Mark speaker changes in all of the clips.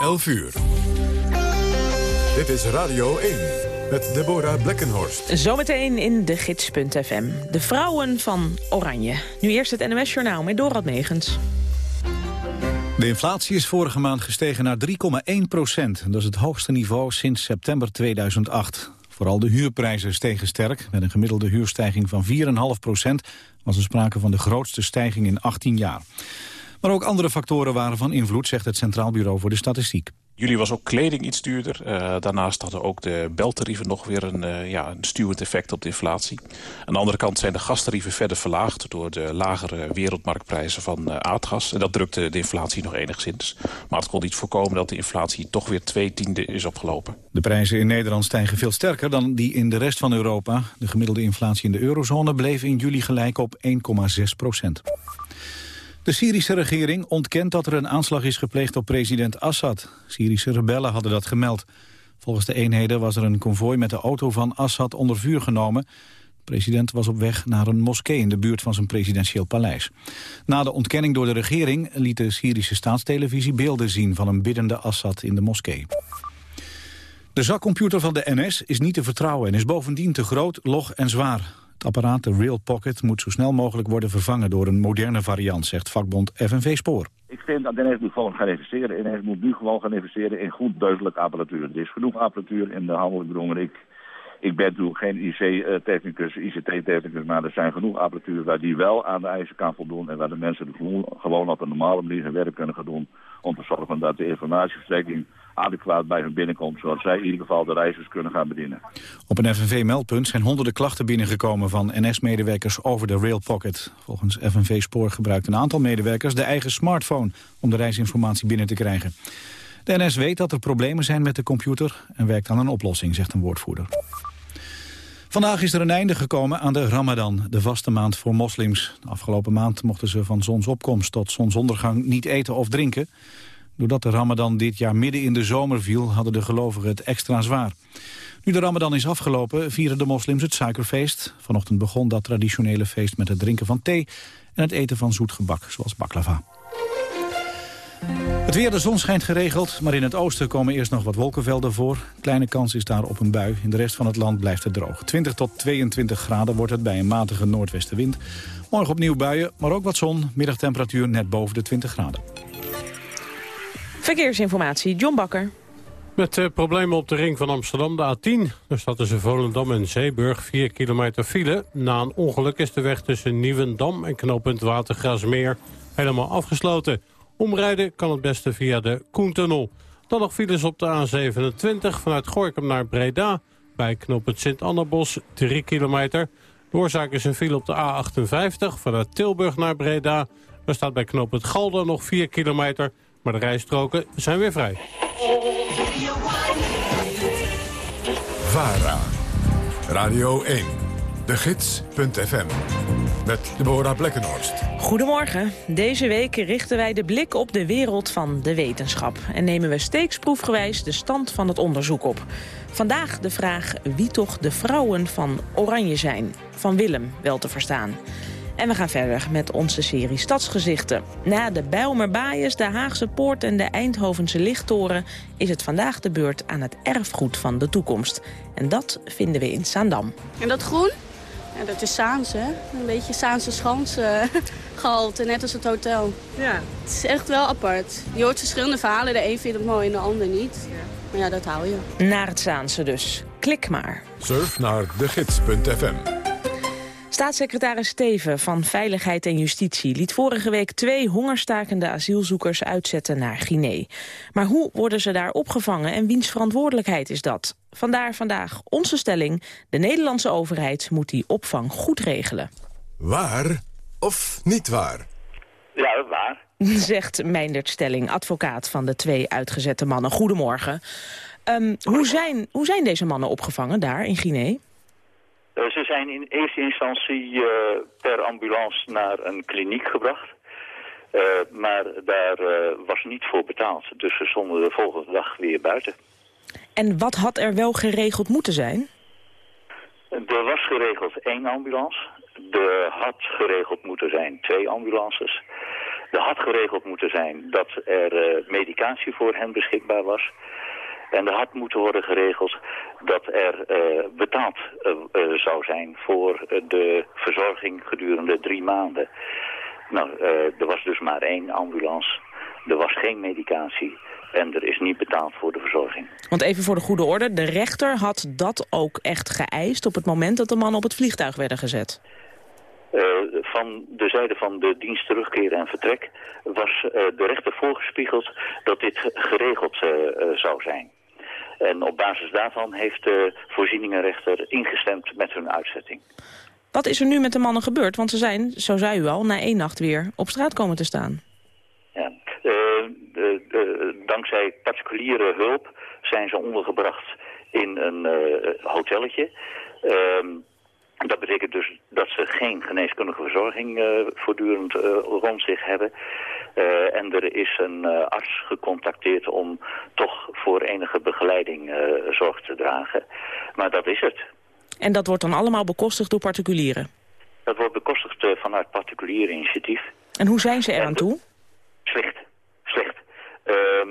Speaker 1: 11 uur. Dit is Radio 1 met Deborah Blekkenhorst.
Speaker 2: Zometeen in de gids.fm. De vrouwen van Oranje. Nu eerst het NOS-journaal met Dorad Megens.
Speaker 3: De inflatie is vorige maand gestegen naar 3,1 procent. Dat is het hoogste niveau sinds september 2008. Vooral de huurprijzen stegen sterk. Met een gemiddelde huurstijging van 4,5 procent... was er sprake van de grootste stijging in 18 jaar. Maar ook andere factoren waren van invloed, zegt het Centraal Bureau voor de Statistiek.
Speaker 4: Jullie was ook kleding iets duurder. Uh, daarnaast hadden ook de beltarieven nog weer een, uh, ja, een stuwend effect op de inflatie. Aan de andere kant zijn de gastarieven verder verlaagd... door de lagere wereldmarktprijzen van uh, aardgas. En dat drukte de inflatie nog enigszins. Maar het kon niet voorkomen dat de inflatie toch weer twee tiende is opgelopen.
Speaker 3: De prijzen in Nederland stijgen veel sterker dan die in de rest van Europa. De gemiddelde inflatie in de eurozone bleef in juli gelijk op 1,6 procent. De Syrische regering ontkent dat er een aanslag is gepleegd op president Assad. Syrische rebellen hadden dat gemeld. Volgens de eenheden was er een konvooi met de auto van Assad onder vuur genomen. De president was op weg naar een moskee in de buurt van zijn presidentieel paleis. Na de ontkenning door de regering liet de Syrische staatstelevisie beelden zien van een biddende Assad in de moskee. De zakcomputer van de NS is niet te vertrouwen en is bovendien te groot, log en zwaar. Het apparaat, de Real Pocket, moet zo snel mogelijk worden vervangen door een moderne variant, zegt vakbond FNV Spoor.
Speaker 5: Ik vind dat NS moet gewoon gaan investeren. NS moet nu gewoon gaan investeren in goed deugdelijke apparatuur. Er is genoeg apparatuur in de handel. Ik ik, ik ben natuurlijk geen IC-technicus, ICT-technicus, maar er zijn genoeg apparatuur waar die wel aan de eisen kan voldoen en waar de mensen gewoon op een normale manier hun werk kunnen gaan doen om te zorgen dat de informatieverstrekking adequaat bij hun binnenkomt... zodat zij in ieder geval de reizigers kunnen gaan bedienen.
Speaker 3: Op een FNV-meldpunt zijn honderden klachten binnengekomen van NS-medewerkers over de Rail Pocket. Volgens FNV Spoor gebruikt een aantal medewerkers de eigen smartphone om de reisinformatie binnen te krijgen. De NS weet dat er problemen zijn met de computer en werkt aan een oplossing, zegt een woordvoerder. Vandaag is er een einde gekomen aan de Ramadan, de vaste maand voor moslims. De afgelopen maand mochten ze van zonsopkomst tot zonsondergang niet eten of drinken. Doordat de ramadan dit jaar midden in de zomer viel... hadden de gelovigen het extra zwaar. Nu de ramadan is afgelopen, vieren de moslims het suikerfeest. Vanochtend begon dat traditionele feest met het drinken van thee... en het eten van zoet gebak, zoals baklava. Het weer, de zon schijnt geregeld, maar in het oosten komen eerst nog wat wolkenvelden voor. Kleine kans is daar op een bui. In de rest van het land blijft het droog. 20 tot 22 graden wordt het bij een matige noordwestenwind. Morgen opnieuw buien, maar ook wat zon. Middagtemperatuur net boven de 20 graden.
Speaker 2: Verkeersinformatie, John Bakker.
Speaker 6: Met uh, problemen op de ring van Amsterdam, de A10. Er staat tussen Volendam en Zeeburg 4 kilometer file. Na een ongeluk is de weg tussen Nieuwendam en knooppunt Watergrasmeer helemaal afgesloten. Omrijden kan het beste via de Koentunnel. Dan nog files op de A27 vanuit Gorkum naar Breda. Bij knooppunt Sint-Annabos 3 kilometer. De oorzaak is een file op de A58 vanuit Tilburg naar Breda. Er staat bij knooppunt Galder nog 4 kilometer... Maar de rijstroken zijn weer vrij.
Speaker 1: VARA, Radio 1, de gids.fm, met Deborah Blekkenhorst.
Speaker 2: Goedemorgen. Deze week richten wij de blik op de wereld van de wetenschap. En nemen we steeksproefgewijs de stand van het onderzoek op. Vandaag de vraag wie toch de vrouwen van Oranje zijn. Van Willem wel te verstaan. En we gaan verder met onze serie Stadsgezichten. Na de Bijlmer Baaiers, de Haagse Poort en de Eindhovense Lichttoren... is het vandaag de beurt aan het erfgoed van de toekomst. En dat vinden we in Zaandam.
Speaker 7: En dat groen? Ja, dat is Saans, hè? Een beetje Saanse schans uh, gehalte, net als het hotel. Ja. Het is echt wel apart. Je hoort verschillende verhalen. De een vindt het mooi en de ander niet. Ja. Maar ja, dat hou je.
Speaker 2: Naar het Zaanse dus. Klik maar.
Speaker 1: Surf naar degids.fm
Speaker 2: Staatssecretaris Steven van Veiligheid en Justitie liet vorige week twee hongerstakende asielzoekers uitzetten naar Guinea. Maar hoe worden ze daar opgevangen en wiens verantwoordelijkheid is dat? Vandaar vandaag onze stelling, de Nederlandse overheid moet die opvang goed regelen.
Speaker 1: Waar of niet waar?
Speaker 8: Ja, waar.
Speaker 2: Zegt Meindert Stelling, advocaat van de twee uitgezette mannen. Goedemorgen. Um, hoe, zijn, hoe zijn deze mannen opgevangen daar in Guinea?
Speaker 8: Eh, ze zijn in eerste instantie eh, per ambulance naar een kliniek gebracht. Eh, maar daar was niet voor betaald. Dus ze stonden de volgende dag weer buiten.
Speaker 2: En wat had er wel geregeld moeten zijn?
Speaker 8: Er was geregeld één ambulance. Er had geregeld moeten zijn twee ambulances. Er had geregeld moeten zijn dat er medicatie voor hen beschikbaar was. En er had moeten worden geregeld dat er betaald zou zijn voor de verzorging gedurende drie maanden. Nou, er was dus maar één ambulance. Er was geen medicatie. En er is niet betaald voor de verzorging.
Speaker 2: Want even voor de goede orde, de rechter had dat ook echt geëist... op het moment dat de mannen op het vliegtuig werden gezet?
Speaker 8: Uh, van de zijde van de dienst terugkeren en vertrek was uh, de rechter voorgespiegeld dat dit geregeld uh, zou zijn. En op basis daarvan heeft de voorzieningenrechter ingestemd met hun uitzetting.
Speaker 2: Wat is er nu met de mannen gebeurd? Want ze zijn, zo zei u al, na één nacht weer op straat komen te staan.
Speaker 8: Dankzij particuliere hulp zijn ze ondergebracht in een uh, hotelletje. Uh, dat betekent dus dat ze geen geneeskundige verzorging uh, voortdurend uh, rond zich hebben. en er is een arts gecontacteerd om toch voor enige begeleiding zorg te dragen. Maar dat is het.
Speaker 2: En dat wordt dan allemaal bekostigd door particulieren?
Speaker 8: Dat wordt bekostigd vanuit particulier initiatief.
Speaker 2: En hoe zijn ze eraan toe?
Speaker 8: Slecht. Slecht. Ehm,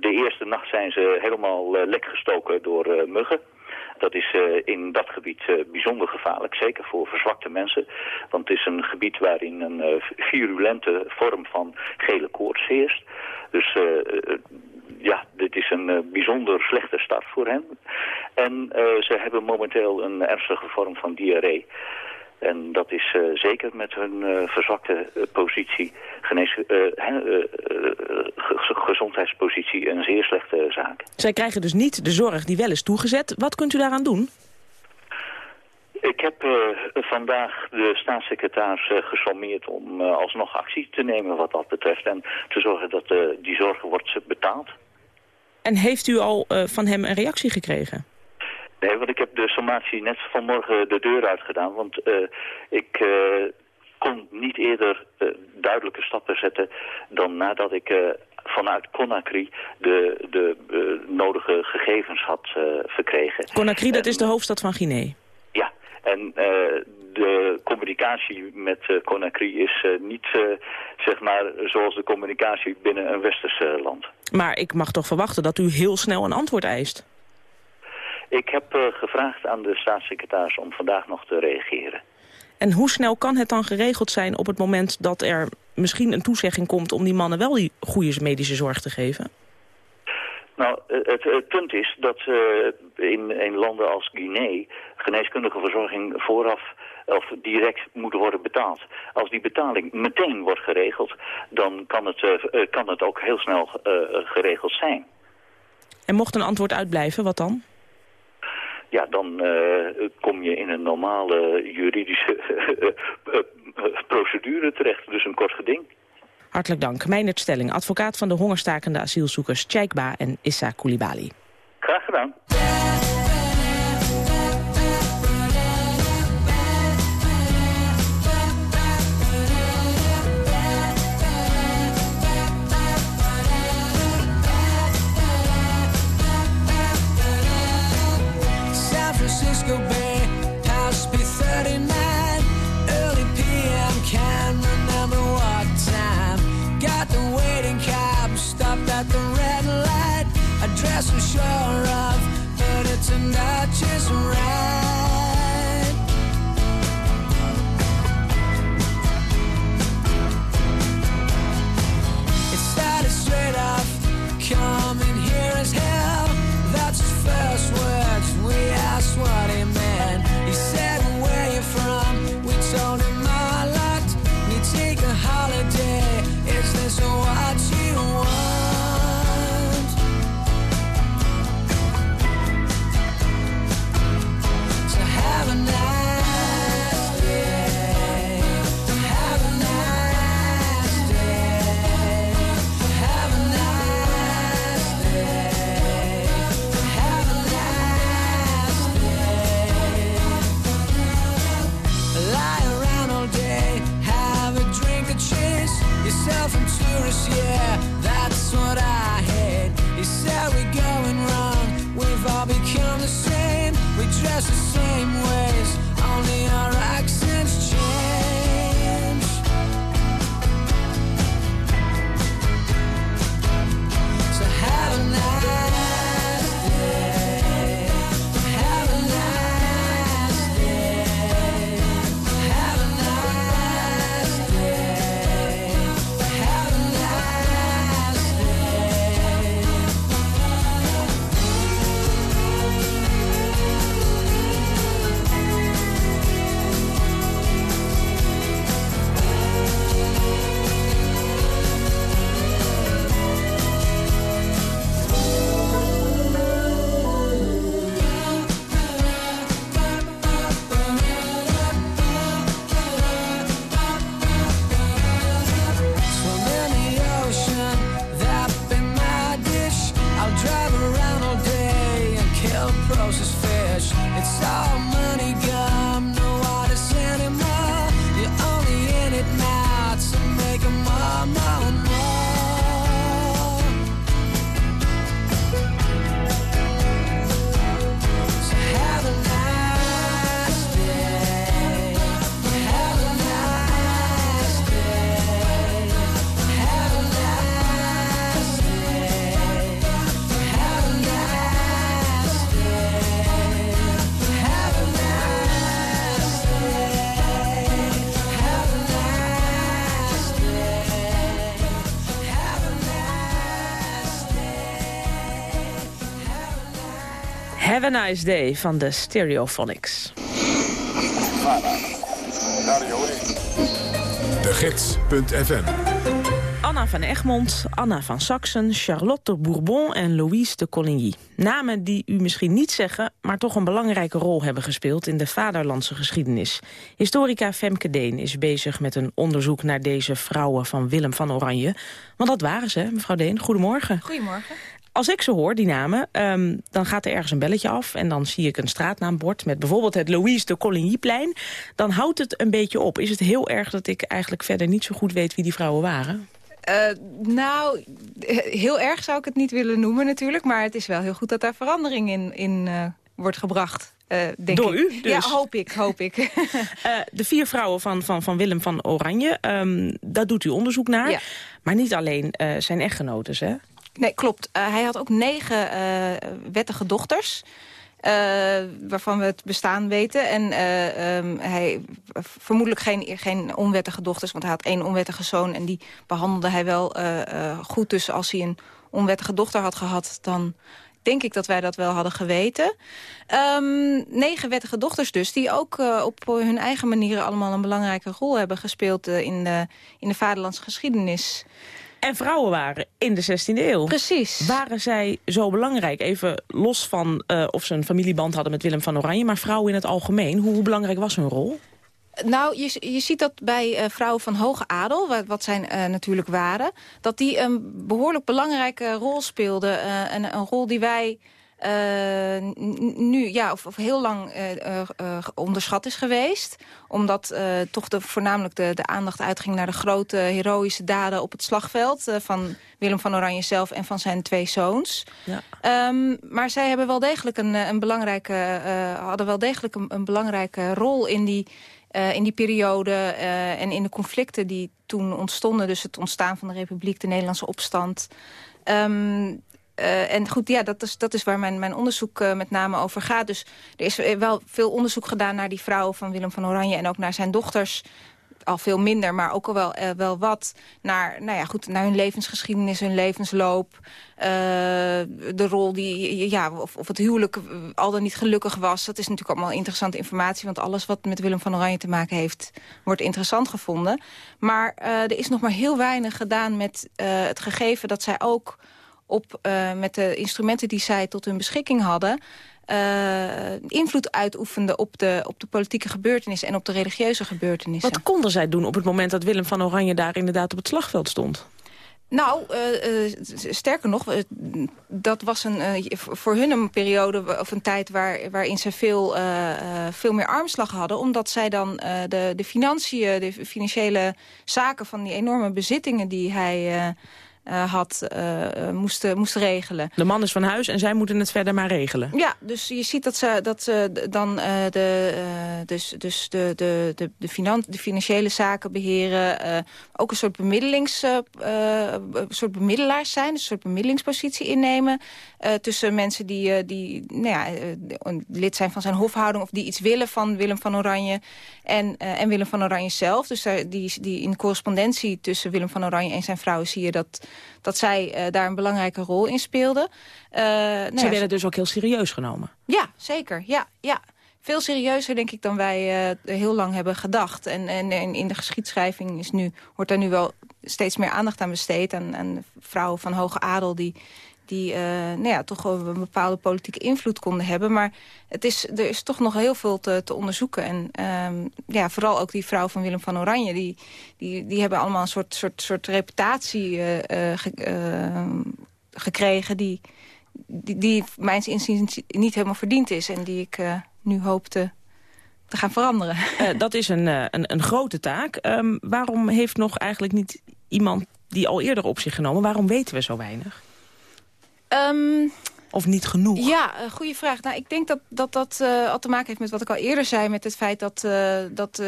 Speaker 8: de eerste nacht zijn ze helemaal uh, lek gestoken door uh, muggen. Dat is in dat gebied bijzonder gevaarlijk, zeker voor verzwakte mensen. Want het is een gebied waarin een virulente vorm van gele koorts heerst. Dus ja, dit is een bijzonder slechte start voor hen. En ze hebben momenteel een ernstige vorm van diarree. En dat is uh, zeker met hun uh, verzwakte uh, positie, genees, gezondheidspositie, een zeer slechte zaak.
Speaker 2: Zij krijgen dus niet de zorg die wel is toegezet. Wat kunt u daaraan doen?
Speaker 8: Ik heb vandaag de staatssecretaris gesommeerd om alsnog actie te nemen wat dat betreft. En te zorgen dat die zorg wordt betaald.
Speaker 2: En heeft u al van hem een reactie gekregen?
Speaker 8: Nee, want ik heb de sommatie net vanmorgen de deur uitgedaan. Want uh, ik uh, kon niet eerder uh, duidelijke stappen zetten dan nadat ik vanuit Conakry de, de nodige gegevens had verkregen.
Speaker 2: Conakry, dat is de hoofdstad van Guinea?
Speaker 8: Ja, en de communicatie met Conakry is niet, zeg maar, zoals de communicatie binnen een westers land.
Speaker 2: Maar ik mag toch verwachten dat u heel snel een antwoord eist?
Speaker 8: Ik heb uh, gevraagd aan de staatssecretaris om vandaag nog te reageren.
Speaker 2: En hoe snel kan het dan geregeld zijn op het moment dat er misschien een toezegging komt... om die mannen wel die goede medische zorg te geven?
Speaker 8: Nou, het, het punt is dat uh, in, in landen als Guinea geneeskundige verzorging vooraf of direct moet worden betaald. Als die betaling meteen wordt geregeld, dan kan het, uh, kan het ook heel snel geregeld zijn.
Speaker 2: En mocht een antwoord uitblijven, wat dan?
Speaker 8: Ja, dan uh, kom je in een normale juridische uh, procedure terecht. Dus een kort geding.
Speaker 2: Hartelijk dank. Meijnerd Stelling, advocaat van de hongerstakende asielzoekers Tjaikba en Issa Koulibaly.
Speaker 8: Graag gedaan.
Speaker 2: shower Have a nice day van de Stereophonics.
Speaker 1: De Gids.fm
Speaker 2: Anna van Egmond, Anna van Saxen, Charlotte de Bourbon en Louise de Coligny. Namen die u misschien niet zeggen, maar toch een belangrijke rol hebben gespeeld in de vaderlandse geschiedenis. Historica Femke Deen is bezig met een onderzoek naar deze vrouwen van Willem van Oranje. Want dat waren ze, mevrouw Deen. Goedemorgen.
Speaker 9: Goedemorgen
Speaker 2: als ik ze hoor, die namen, um, dan gaat er ergens een belletje af... en dan zie ik een straatnaambord met bijvoorbeeld het Louise de Colignyplein. Dan houdt het een beetje op. Is het heel erg dat ik eigenlijk verder niet zo goed weet wie die vrouwen waren?
Speaker 9: Uh, nou, heel erg zou ik het niet willen noemen natuurlijk. Maar het is wel heel goed dat daar verandering in, in uh, wordt gebracht. Uh, denk
Speaker 2: Door
Speaker 9: ik.
Speaker 2: u dus?
Speaker 9: Ja, hoop ik, hoop ik.
Speaker 2: de vier vrouwen van, van, van Willem van Oranje, um, daar doet u onderzoek naar. Ja. Maar niet alleen zijn echtgenoten, hè?
Speaker 9: Nee, klopt. Uh, hij had ook negen uh, wettige dochters. Uh, waarvan we het bestaan weten. En um, hij vermoedelijk geen, geen onwettige dochters. Want hij had één onwettige zoon. En die behandelde hij wel goed. Dus als hij een onwettige dochter had gehad... dan denk ik dat wij dat wel hadden geweten. Um, negen wettige dochters dus, die ook op hun eigen manieren... allemaal een belangrijke rol hebben gespeeld in, de, in de vaderlandse geschiedenis
Speaker 2: en vrouwen waren in de 16e eeuw.
Speaker 9: Precies.
Speaker 2: Waren zij zo belangrijk? Even los van uh, of ze een familieband hadden met Willem van Oranje... maar vrouwen in het algemeen, hoe, hoe belangrijk was hun rol?
Speaker 9: Nou, je, je ziet dat bij uh, vrouwen van hoge adel, wat, wat zij uh, natuurlijk waren... dat die een behoorlijk belangrijke rol speelden. Uh, en een rol die wij nu ja, of, of heel lang uh, uh, onderschat is geweest. Omdat toch de, voornamelijk de, de aandacht uitging naar de grote heroïsche daden op het slagveld. van Willem van Oranje zelf en van zijn twee zoons. Ja. Um, maar zij hebben wel degelijk een, een belangrijke, hadden wel degelijk een, een belangrijke rol in die, in die periode. en in de conflicten die toen ontstonden. Dus het ontstaan van de Republiek, de Nederlandse opstand. Um, uh, en goed, ja, dat is, dat is waar mijn, mijn onderzoek uh, met name over gaat. Dus er is wel veel onderzoek gedaan naar die vrouwen van Willem van Oranje... en ook naar zijn dochters, al veel minder, maar ook al wel, wel wat... Naar, nou ja, goed, naar hun levensgeschiedenis, hun levensloop. de rol die, ja, of, of het huwelijk al dan niet gelukkig was. Dat is natuurlijk allemaal interessante informatie... want alles wat met Willem van Oranje te maken heeft... wordt interessant gevonden. Maar er is nog maar heel weinig gedaan met het gegeven dat zij ook op, uh, met de instrumenten die zij tot hun beschikking hadden... Uh, invloed uitoefende op de, op de politieke gebeurtenissen... en op de religieuze gebeurtenissen.
Speaker 2: Wat konden zij doen op het moment dat Willem van Oranje... daar inderdaad op het slagveld stond?
Speaker 9: Nou, uh, uh, sterker nog, uh, dat was een, voor hun een periode of een tijd waar, waarin ze veel, veel meer armslag hadden. Omdat zij dan de, de financiën, de financiële zaken van die enorme bezittingen die hij uh, had, uh, moest, moest regelen.
Speaker 2: De man is van huis en zij moeten het verder maar regelen.
Speaker 9: Ja, dus je ziet dat ze, dat ze dan uh, de, dus, dus de, de, de, de, finan de financiële zaken beheren. ook een soort, bemiddelings, soort bemiddelaars zijn. Dus een soort bemiddelingspositie innemen. tussen mensen die, die nou ja, lid zijn van zijn hofhouding... of die iets willen van Willem van Oranje en, en Willem van Oranje zelf. Dus die, die in correspondentie tussen Willem van Oranje en zijn vrouw zie je dat dat zij uh, daar een belangrijke rol in speelden.
Speaker 2: Uh, nou ze werden dus ook heel serieus genomen?
Speaker 9: Ja, zeker. Ja, ja. Veel serieuzer, denk ik, dan wij uh, heel lang hebben gedacht. En, en, en, in de geschiedschrijving is nu, wordt daar nu wel steeds meer aandacht aan besteed. Aan, aan vrouwen van hoge adel die die uh, nou ja, toch een bepaalde politieke invloed konden hebben. Maar het is, er is toch nog heel veel te, te onderzoeken. En um, ja, vooral ook die vrouw van Willem van Oranje... die, die, die hebben allemaal een soort, soort, soort reputatie ge, uh, gekregen... die, die, die mijns inziens niet helemaal verdiend is... en die ik nu hoop te, te gaan veranderen.
Speaker 2: dat is een, een, een grote taak. Um, waarom heeft nog eigenlijk niet iemand die al eerder op zich genomen? Waarom weten we zo weinig?
Speaker 9: Um,
Speaker 2: of niet genoeg?
Speaker 9: Ja, uh, goede vraag. Nou, ik denk dat dat, dat uh, al te maken heeft met wat ik al eerder zei... met het feit dat, uh, dat,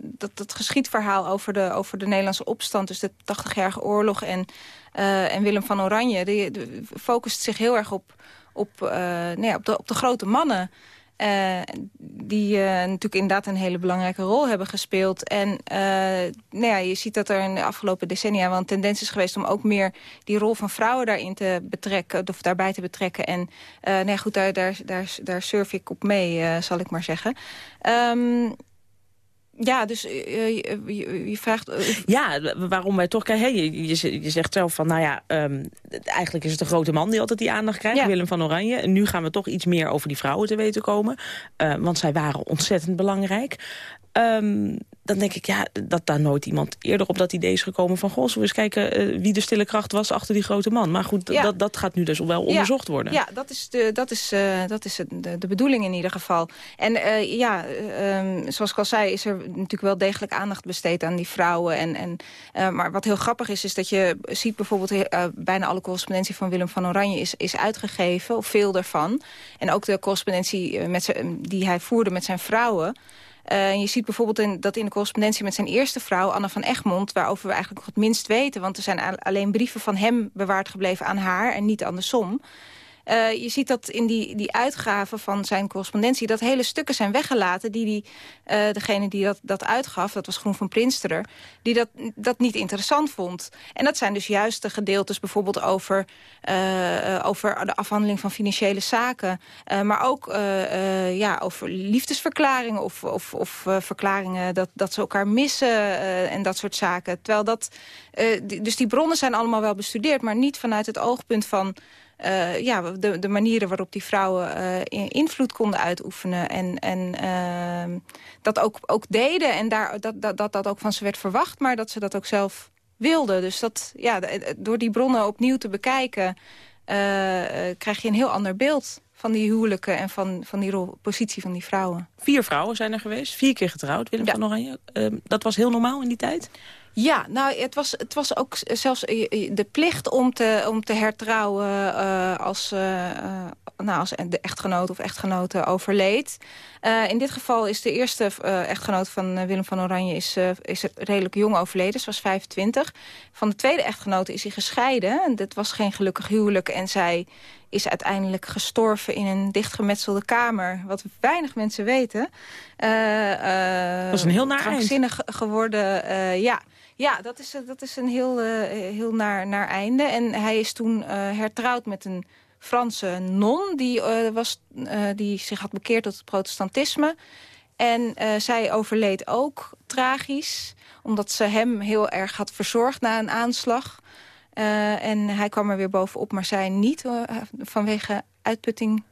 Speaker 9: dat het geschiedverhaal over de, over de Nederlandse opstand... dus de 80-jarige oorlog en, en Willem van Oranje... Die, die, focust zich heel erg op, op, nou ja, op, de, op de grote mannen... Uh, die uh, natuurlijk inderdaad een hele belangrijke rol hebben gespeeld. En uh, nou ja, je ziet dat er in de afgelopen decennia wel een tendens is geweest... om ook meer die rol van vrouwen daarin te betrekken, of daarbij te betrekken. En nee, nou goed, daar, daar, daar, daar surf ik op mee, zal ik maar zeggen. Um, ja, dus uh, je, je, vraagt... Uh,
Speaker 2: ja, waarom wij toch krijgen... Je, je, je, zegt zelf van, nou ja, um, eigenlijk is het de grote man die altijd die aandacht krijgt, ja. Willem van Oranje. En nu gaan we toch iets meer over die vrouwen te weten komen. Uh, want zij waren ontzettend belangrijk. Um, dan denk ik, ja, dat daar nooit iemand eerder op dat idee is gekomen van... goh, we eens kijken uh, wie de stille kracht was achter die grote man. Maar goed, ja. dat, dat gaat nu dus wel onderzocht worden.
Speaker 9: Ja, dat is, de, dat is, uh, dat is de, de bedoeling in ieder geval. En uh, ja, um, zoals ik al zei, is er natuurlijk wel degelijk aandacht besteed aan die vrouwen. En, en, maar wat heel grappig is, is dat je ziet bijvoorbeeld... bijna alle correspondentie van Willem van Oranje is, is uitgegeven, of veel daarvan. En ook de correspondentie met die hij voerde met zijn vrouwen... Uh, je ziet bijvoorbeeld in, dat in de correspondentie met zijn eerste vrouw, Anne van Egmond... waarover we eigenlijk nog het minst weten... want er zijn alleen brieven van hem bewaard gebleven aan haar en niet andersom... Uh, je ziet dat in die, die uitgaven van zijn correspondentie... dat hele stukken zijn weggelaten die, die uh, degene die dat, dat uitgaf... dat was Groen van Prinsterer, die dat, dat niet interessant vond. En dat zijn dus juist de gedeeltes bijvoorbeeld over, uh, over de afhandeling van financiële zaken... maar ook ja, over liefdesverklaringen of, of, of verklaringen dat, dat ze elkaar missen... en dat soort zaken. Terwijl dat, dus die bronnen zijn allemaal wel bestudeerd... maar niet vanuit het oogpunt van... Uh, ja, de, de manieren waarop die vrouwen uh, invloed konden uitoefenen. En, en uh, dat ook, ook deden. En daar, dat, dat, dat dat ook van ze werd verwacht. Maar dat ze dat ook zelf wilden. Dus dat, ja, door die bronnen opnieuw te bekijken... krijg je een heel ander beeld van die huwelijken en van, van die rol, positie van die vrouwen.
Speaker 2: Vier vrouwen zijn er geweest, vier keer getrouwd, Willem ja. van Oranje. Ehm, dat was heel normaal in die tijd?
Speaker 9: Ja, nou, het was, het was ook zelfs de plicht om te, om te hertrouwen uh, als, uh, nou, als de echtgenoot of echtgenote overleed. Uh, in dit geval is de eerste echtgenoot van Willem van Oranje is, is redelijk jong overleden. Ze was 25. Van de tweede echtgenote is hij gescheiden. En dat was geen gelukkig huwelijk. En zij is uiteindelijk gestorven in een dichtgemetselde kamer. Wat weinig mensen weten.
Speaker 2: dat is een heel naar
Speaker 9: eind. geworden, ja... Ja, dat is, dat is een heel, uh, heel naar, naar einde. En hij is toen uh, hertrouwd met een Franse non... die, was, die zich had bekeerd tot het protestantisme. En zij overleed ook tragisch... omdat ze hem heel erg had verzorgd na een aanslag... en hij kwam er weer bovenop, maar zij niet vanwege uitputting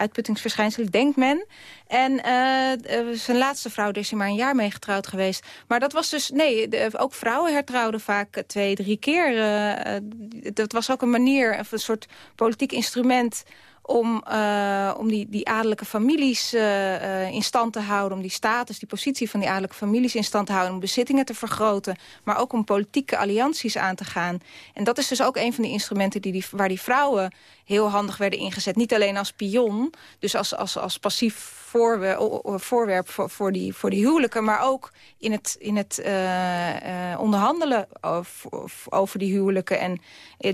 Speaker 9: uitputtingsverschijnselen, denkt men. En uh, zijn laatste vrouw, is hij maar een jaar mee getrouwd geweest. Maar dat was dus, nee, ook vrouwen hertrouwden vaak twee, drie keer. Uh, dat was ook een manier, of een soort politiek instrument om, uh, om die, die adellijke families uh, uh, in stand te houden... om die status, die positie van die adellijke families in stand te houden... om bezittingen te vergroten, maar ook om politieke allianties aan te gaan. En dat is dus ook een van de instrumenten die die, waar die vrouwen heel handig werden ingezet. Niet alleen als pion, dus als, als, als passief voorwerp voor, voor, die, voor die huwelijken... maar ook in het, in het onderhandelen over, over, die huwelijken. En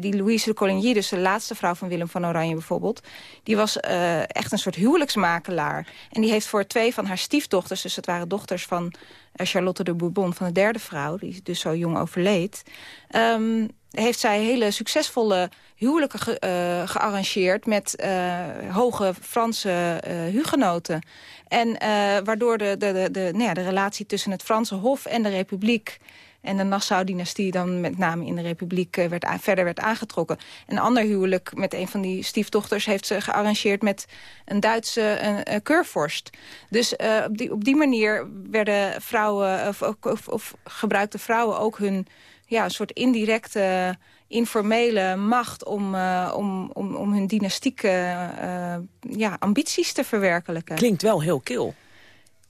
Speaker 9: die Louise de Coligny, dus de laatste vrouw van Willem van Oranje bijvoorbeeld... die was echt een soort huwelijksmakelaar. En die heeft voor twee van haar stiefdochters... dus het waren dochters van Charlotte de Bourbon, van de derde vrouw... die dus zo jong overleed... Um, heeft zij hele succesvolle huwelijken ge, uh, gearrangeerd... met hoge Franse hugenoten. En waardoor de, de, de, de, nou ja, de relatie tussen het Franse Hof en de Republiek en de Nassau-dynastie dan met name in de Republiek werd verder werd aangetrokken. Een ander huwelijk met een van die stiefdochters heeft ze gearrangeerd met een Duitse een, keurvorst. Dus uh, op, die, op die manier werden vrouwen, of, of, of gebruikten vrouwen ook hun ja, een soort indirecte, informele macht... om, om, om, om hun dynastieke ja, ambities te verwerkelijken.
Speaker 2: Klinkt wel heel kil.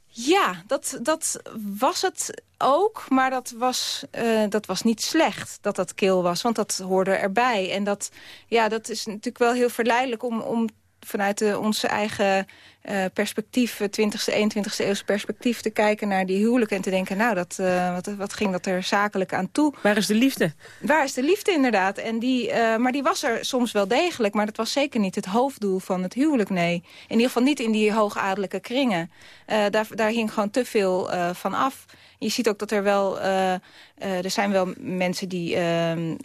Speaker 9: Ja, dat, dat was het ook, maar dat was, uh, dat was niet slecht dat dat kil was. Want dat hoorde erbij. En dat, ja, dat is natuurlijk wel heel verleidelijk om, om vanuit de, onze eigen uh, perspectief, 20e, 21e eeuwse perspectief... te kijken naar die huwelijk en te denken... nou, dat, uh, wat, wat ging dat er zakelijk aan toe?
Speaker 2: Waar is de liefde?
Speaker 9: Waar is de liefde, inderdaad. En die, uh, maar die was er soms wel degelijk, maar dat was zeker niet het hoofddoel van het huwelijk, nee. In ieder geval niet in die hoogadellijke kringen. daar, daar hing gewoon te veel van af. Je ziet ook dat er wel... er zijn wel mensen die... Ehm,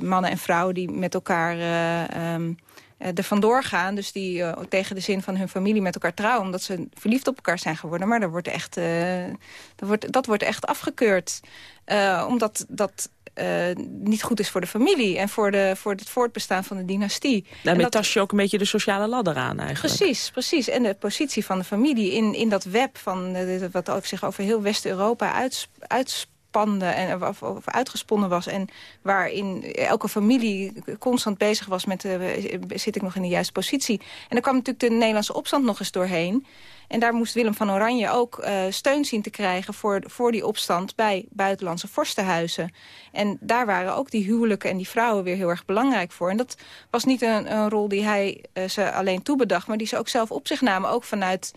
Speaker 9: mannen en vrouwen die met elkaar... Um, uh, er vandoor gaan. Dus die uh, tegen de zin van hun familie met elkaar trouwen. Omdat ze verliefd op elkaar zijn geworden. Maar dat wordt echt, uh, dat wordt, dat wordt echt afgekeurd. omdat dat niet goed is voor de familie. En voor, de, voor het voortbestaan van de dynastie.
Speaker 2: Daarmee dat, tas je ook een beetje de sociale ladder aan eigenlijk.
Speaker 9: Precies, precies. En de positie van de familie in, in dat web. Van, wat zich over heel West-Europa uitspreekt en, of, uitgesponnen was. En waarin elke familie constant bezig was met... Uh, zit ik nog in de juiste positie? En dan kwam natuurlijk de Nederlandse opstand nog eens doorheen. En daar moest Willem van Oranje ook uh, steun zien te krijgen... Voor, voor die opstand bij buitenlandse vorstenhuizen. En daar waren ook die huwelijken en die vrouwen weer heel erg belangrijk voor. En dat was niet een, een rol die hij uh, ze alleen toebedacht... maar die ze ook zelf op zich namen, ook vanuit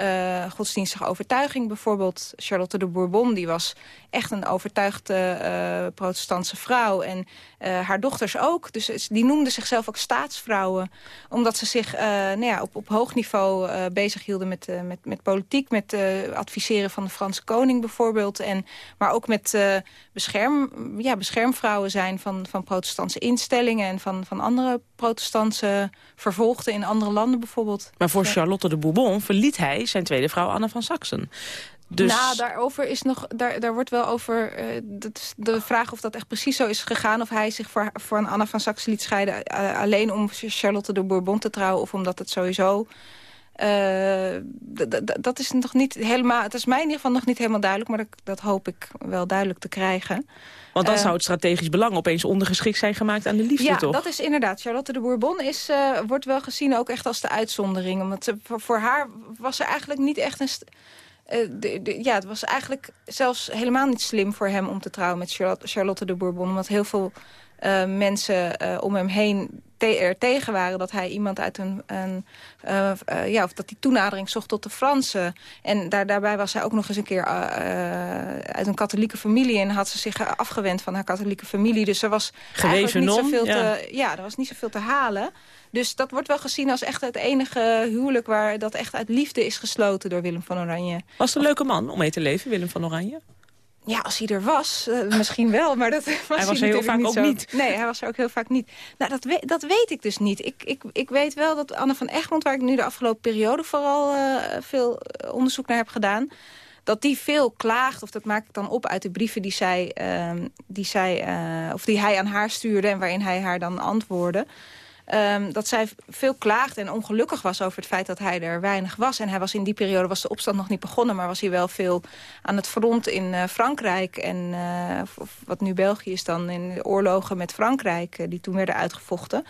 Speaker 9: uh, godsdienstige overtuiging. Bijvoorbeeld Charlotte de Bourbon, die was echt een overtuigde uh, protestantse vrouw. En uh, haar dochters ook. Dus die noemden zichzelf ook staatsvrouwen. Omdat ze zich nou ja, op, op hoog niveau bezig hielden met, met, met politiek. Met adviseren van de Franse koning bijvoorbeeld. En, maar ook met bescherm, ja, beschermvrouwen zijn van, van protestantse instellingen. En van, van andere protestantse vervolgden in andere landen bijvoorbeeld.
Speaker 2: Maar voor Charlotte de Bourbon verliet hij zijn tweede vrouw Anne van Saxen.
Speaker 9: Dus... Nou, daarover is nog, daar, daar wordt wel over uh, de vraag of dat echt precies zo is gegaan. Of hij zich voor, voor een Anne van Saxen liet scheiden uh, alleen om Charlotte de Bourbon te trouwen. Of omdat het sowieso... Uh, dat is nog niet helemaal. Het is mij in ieder geval nog niet helemaal duidelijk, maar dat, dat hoop ik wel duidelijk te krijgen.
Speaker 2: Want dan uh, zou het strategisch belang opeens ondergeschikt zijn gemaakt aan de liefde,
Speaker 9: ja,
Speaker 2: toch?
Speaker 9: Ja, dat is inderdaad. Charlotte de Bourbon is, uh, wordt wel gezien ook echt als de uitzondering. Omdat ze, voor, voor, haar was er eigenlijk niet echt een... Uh, de, de, ja, het was eigenlijk zelfs helemaal niet slim voor hem om te trouwen met Charlotte, Charlotte de Bourbon. Omdat heel veel uh, mensen uh, om hem heen te er tegen waren dat hij iemand uit een, een uh, uh, ja, of dat die toenadering zocht tot de Fransen. En daar, daarbij was hij ook nog eens een keer uh, uit een katholieke familie en had ze zich afgewend van haar katholieke familie. Dus er was
Speaker 2: Gewezen
Speaker 9: niet zoveel
Speaker 2: ja.
Speaker 9: te, ja, er was niet zoveel te halen. Dus dat wordt wel gezien als echt het enige huwelijk waar dat echt uit liefde is gesloten door Willem van Oranje.
Speaker 2: Was het een leuke man om mee te leven, Willem van Oranje?
Speaker 9: Ja, als hij er was, uh, misschien wel, maar dat was
Speaker 2: hij was
Speaker 9: hij
Speaker 2: heel vaak
Speaker 9: niet
Speaker 2: ook
Speaker 9: zo.
Speaker 2: niet.
Speaker 9: Nee, hij was er ook heel vaak niet. Nou, dat, weet, dat weet ik dus niet. Ik, ik, ik weet wel dat Anne van Egmond, waar ik nu de afgelopen periode vooral uh, veel onderzoek naar heb gedaan, dat die veel klaagt, of dat maak ik dan op uit de brieven die, zij, uh, die, zij, of die hij aan haar stuurde en waarin hij haar dan antwoordde. Um, dat zij veel klaagde en ongelukkig was over het feit dat hij er weinig was. En hij was in die periode, was de opstand nog niet begonnen... maar was hij wel veel aan het front in uh, Frankrijk. En of, wat nu België is dan, in de oorlogen met Frankrijk... Uh, die toen werden uitgevochten.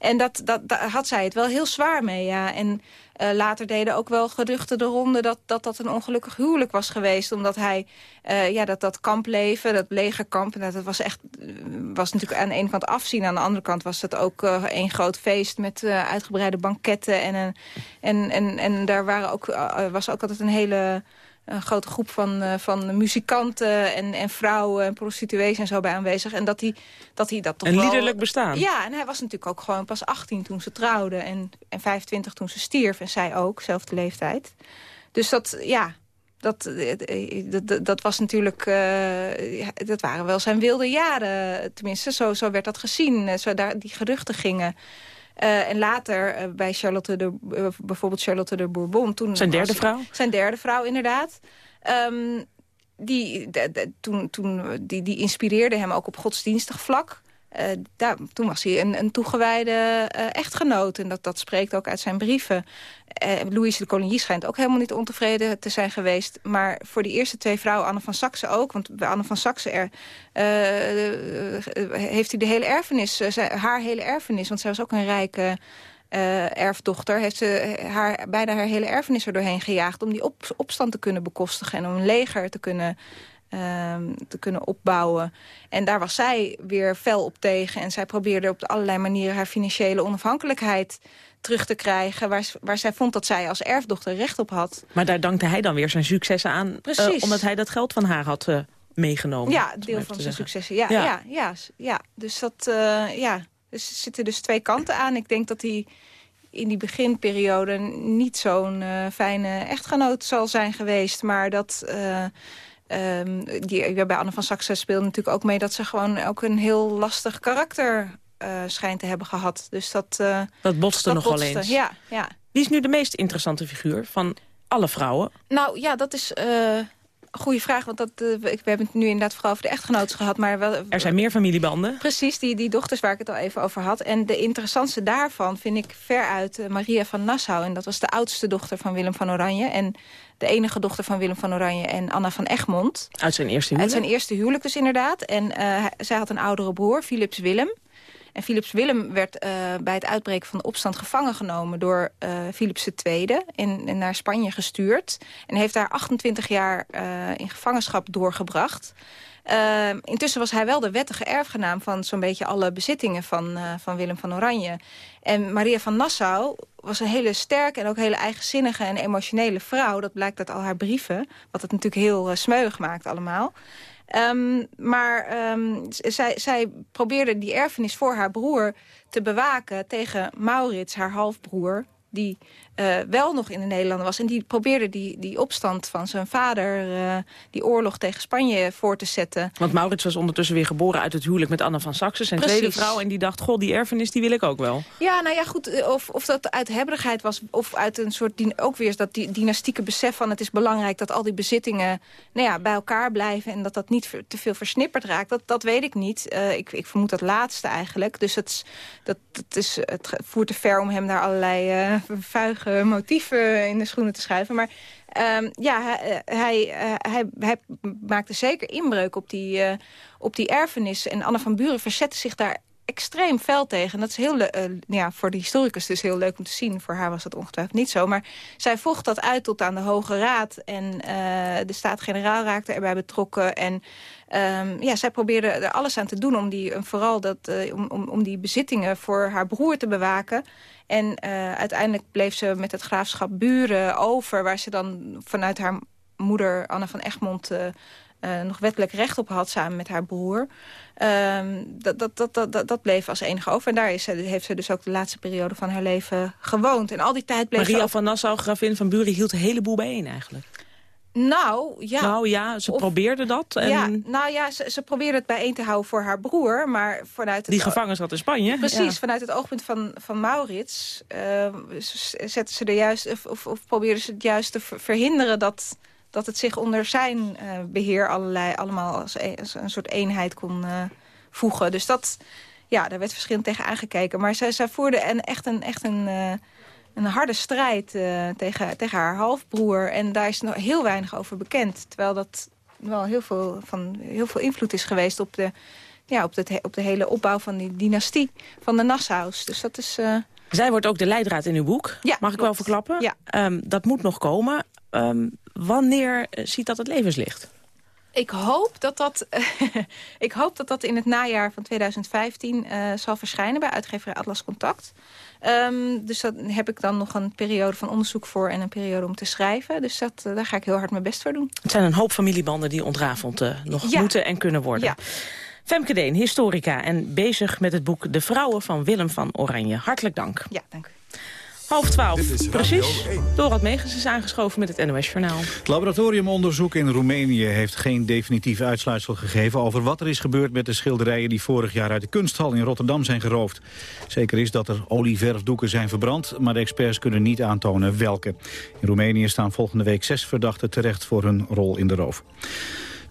Speaker 9: En dat, dat, daar had zij het wel heel zwaar mee, ja. En uh, later deden ook wel geruchten de ronde dat, dat dat een ongelukkig huwelijk was geweest. Omdat hij, uh, ja, dat, dat kampleven, dat legerkamp... dat, dat was echt, was natuurlijk aan de ene kant afzien. Aan de andere kant was het ook uh, een groot feest met uitgebreide banketten. En, en, en, en, en daar waren ook, was ook altijd een hele een grote groep van, uh, van muzikanten en, en vrouwen en prostituees en zo bij aanwezig. En dat hij dat, hij dat toch
Speaker 2: Een
Speaker 9: wel...
Speaker 2: liederlijk bestaan.
Speaker 9: Ja, en hij was natuurlijk ook gewoon pas 18 toen ze trouwden en, en 25 toen ze stierf. En zij ook, zelfde leeftijd. Dus dat, ja, dat, dat, dat was natuurlijk, uh, dat waren wel zijn wilde jaren. Tenminste, zo, zo werd dat gezien. Zo daar, die geruchten gingen. Uh, en later uh, bij Charlotte de, uh, bijvoorbeeld Charlotte de Bourbon. Toen
Speaker 2: zijn derde vrouw?
Speaker 9: Zijn derde vrouw, inderdaad. Um, die, de, de, toen, toen, die, die inspireerde hem ook op godsdienstig vlak. Uh, daar, toen was hij een, een toegewijde uh, echtgenoot. En dat, dat spreekt ook uit zijn brieven. Uh, Louise de Coligny schijnt ook helemaal niet ontevreden te zijn geweest. Maar voor die eerste twee vrouwen, Anne van Saxe ook... want bij Anne van Saxe er, heeft hij de hele erfenis, haar hele erfenis... want zij was ook een rijke... Erfdochter heeft ze haar, bijna haar hele erfenis er doorheen gejaagd... om die op, opstand te kunnen bekostigen en om een leger te kunnen ehm, te kunnen opbouwen. En daar was zij weer fel op tegen. En zij probeerde op allerlei manieren haar financiële onafhankelijkheid terug te krijgen... Waar, waar zij vond dat zij als erfdochter recht op had.
Speaker 2: Maar daar dankte hij dan weer zijn successen aan... Eh, omdat hij dat geld van haar had uh, meegenomen.
Speaker 9: Ja, deel van zijn successen. Ja, ja. Ja, ja, Dus dat, uh, ja. Dus er zitten dus twee kanten aan. Ik denk dat hij in die beginperiode niet zo'n uh, fijne echtgenoot zal zijn geweest. Maar dat... Uh, um, die, bij Anne van Saxe speelde natuurlijk ook mee... dat ze gewoon ook een heel lastig karakter uh, schijnt te hebben gehad. Dus dat, uh,
Speaker 2: dat botste dat nogal eens.
Speaker 9: Ja, ja.
Speaker 2: Wie is nu de meest interessante figuur van alle vrouwen?
Speaker 9: Nou ja, dat is goede vraag, want dat, uh, we hebben het nu inderdaad vooral over de echtgenoots gehad. Maar wel,
Speaker 2: er zijn meer familiebanden.
Speaker 9: Precies, die, die dochters waar ik het al even over had. En de interessantste daarvan vind ik veruit Maria van Nassau. En dat was de oudste dochter van Willem van Oranje. En de enige dochter van Willem van Oranje en Anna van Egmond.
Speaker 2: Uit zijn eerste huwelijk?
Speaker 9: Uit zijn eerste huwelijk dus inderdaad. En uh, zij had een oudere broer, Philips Willem. En Philips Willem werd uh, bij het uitbreken van de opstand gevangen genomen... door uh, Philips II en, naar Spanje gestuurd. En heeft daar 28 jaar uh, in gevangenschap doorgebracht. intussen was hij wel de wettige erfgenaam van zo'n beetje alle bezittingen van, van Willem van Oranje. En Maria van Nassau was een hele sterke en ook hele eigenzinnige en emotionele vrouw. Dat blijkt uit al haar brieven, wat het natuurlijk heel smeuig maakt allemaal. Um, maar um, zij, zij probeerde die erfenis voor haar broer te bewaken tegen Maurits, haar halfbroer die uh, wel nog in de Nederlanden was. En die probeerde die, die opstand van zijn vader, uh, die oorlog tegen Spanje, voor te zetten.
Speaker 2: Want Maurits was ondertussen weer geboren uit het huwelijk met Anne van Saxe, zijn Precies. tweede vrouw. En die dacht, goh, die erfenis die wil ik ook wel.
Speaker 9: Ja, nou ja, goed. Eh, of, of dat uit hebberigheid was, of uit een soort, ook weer dat die dynastieke besef van het is belangrijk dat al die bezittingen nou ja, bij elkaar blijven en dat dat niet te veel versnipperd raakt. Dat, dat weet ik niet. Uh, ik, ik vermoed dat laatste eigenlijk. Dus het, dat, dat is, het voert te ver om hem daar allerlei uh, vuige motieven in de schoenen te schuiven. Maar um, ja, hij, hij, hij, hij, maakte zeker inbreuk op die, op die erfenis. En Anne van Buren verzette zich daar extreem fel tegen. dat is heel uh, ja, voor de historicus dus heel leuk om te zien. Voor haar was dat ongetwijfeld niet zo. Maar zij vocht dat uit tot aan de Hoge Raad. En uh, de Staat-Generaal raakte erbij betrokken. En um, ja, zij probeerde er alles aan te doen om die, vooral dat, om, om, om die bezittingen voor haar broer te bewaken. En uiteindelijk bleef ze met het graafschap Buren over... waar ze dan vanuit haar moeder Anne van Egmond... Uh, uh, nog wettelijk recht op had samen met haar broer. Um, dat, dat, dat, dat, dat bleef als enige over. En daar is ze, heeft ze dus ook de laatste periode van haar leven gewoond. En al die tijd bleef
Speaker 2: Maria van Nassau, gravin van Buren, hield een heleboel bijeen eigenlijk.
Speaker 9: Nou, ja.
Speaker 2: Nou ja, ze probeerde dat. En...
Speaker 9: Ja, nou ja, ze, ze probeerde het bijeen te houden voor haar broer. Maar vanuit het
Speaker 2: Die gevangen zat in Spanje.
Speaker 9: Precies, vanuit het oogpunt van, van Maurits... Uh, zetten ze er juist, of, of probeerden ze het juist te verhinderen... dat, dat het zich onder zijn uh, beheer allerlei, allemaal als een, soort eenheid kon uh, voegen. Dus dat, ja, daar werd verschillend tegen aangekeken. Maar zij, zij voerde een, echt een... Echt een een harde strijd tegen, tegen haar halfbroer. En daar is nog heel weinig over bekend. Terwijl dat wel heel veel, van, heel veel invloed is geweest op de, ja, op, de, op de hele opbouw van die dynastie van de Nassau's. Dus dat is...
Speaker 2: Zij wordt ook de leidraad in uw boek. Ja, Mag ik wel verklappen?
Speaker 9: Ja.
Speaker 2: Um, dat moet nog komen. Um, wanneer ziet dat het levenslicht?
Speaker 9: Ik hoop dat dat, ik hoop dat dat in het najaar van 2015 uh, zal verschijnen bij uitgeverij Atlas Contact. Um, dus daar heb ik dan nog een periode van onderzoek voor en een periode om te schrijven. Dus dat, uh, daar ga ik heel hard mijn best voor doen.
Speaker 2: Het zijn een hoop familiebanden die ontrafeld uh, nog ja. moeten en kunnen worden. Ja. Femke Deen, historica en bezig met het boek De Vrouwen van Willem van Oranje. Hartelijk dank.
Speaker 9: Ja, dank u.
Speaker 2: Half twaalf, precies. Dorad Megens is aangeschoven met het NOS-journaal.
Speaker 3: Het laboratoriumonderzoek in Roemenië heeft geen definitief uitsluitsel gegeven... over wat er is gebeurd met de schilderijen die vorig jaar uit de kunsthal in Rotterdam zijn geroofd. Zeker is dat er olieverfdoeken zijn verbrand, maar de experts kunnen niet aantonen welke. In Roemenië staan volgende week zes verdachten terecht voor hun rol in de roof.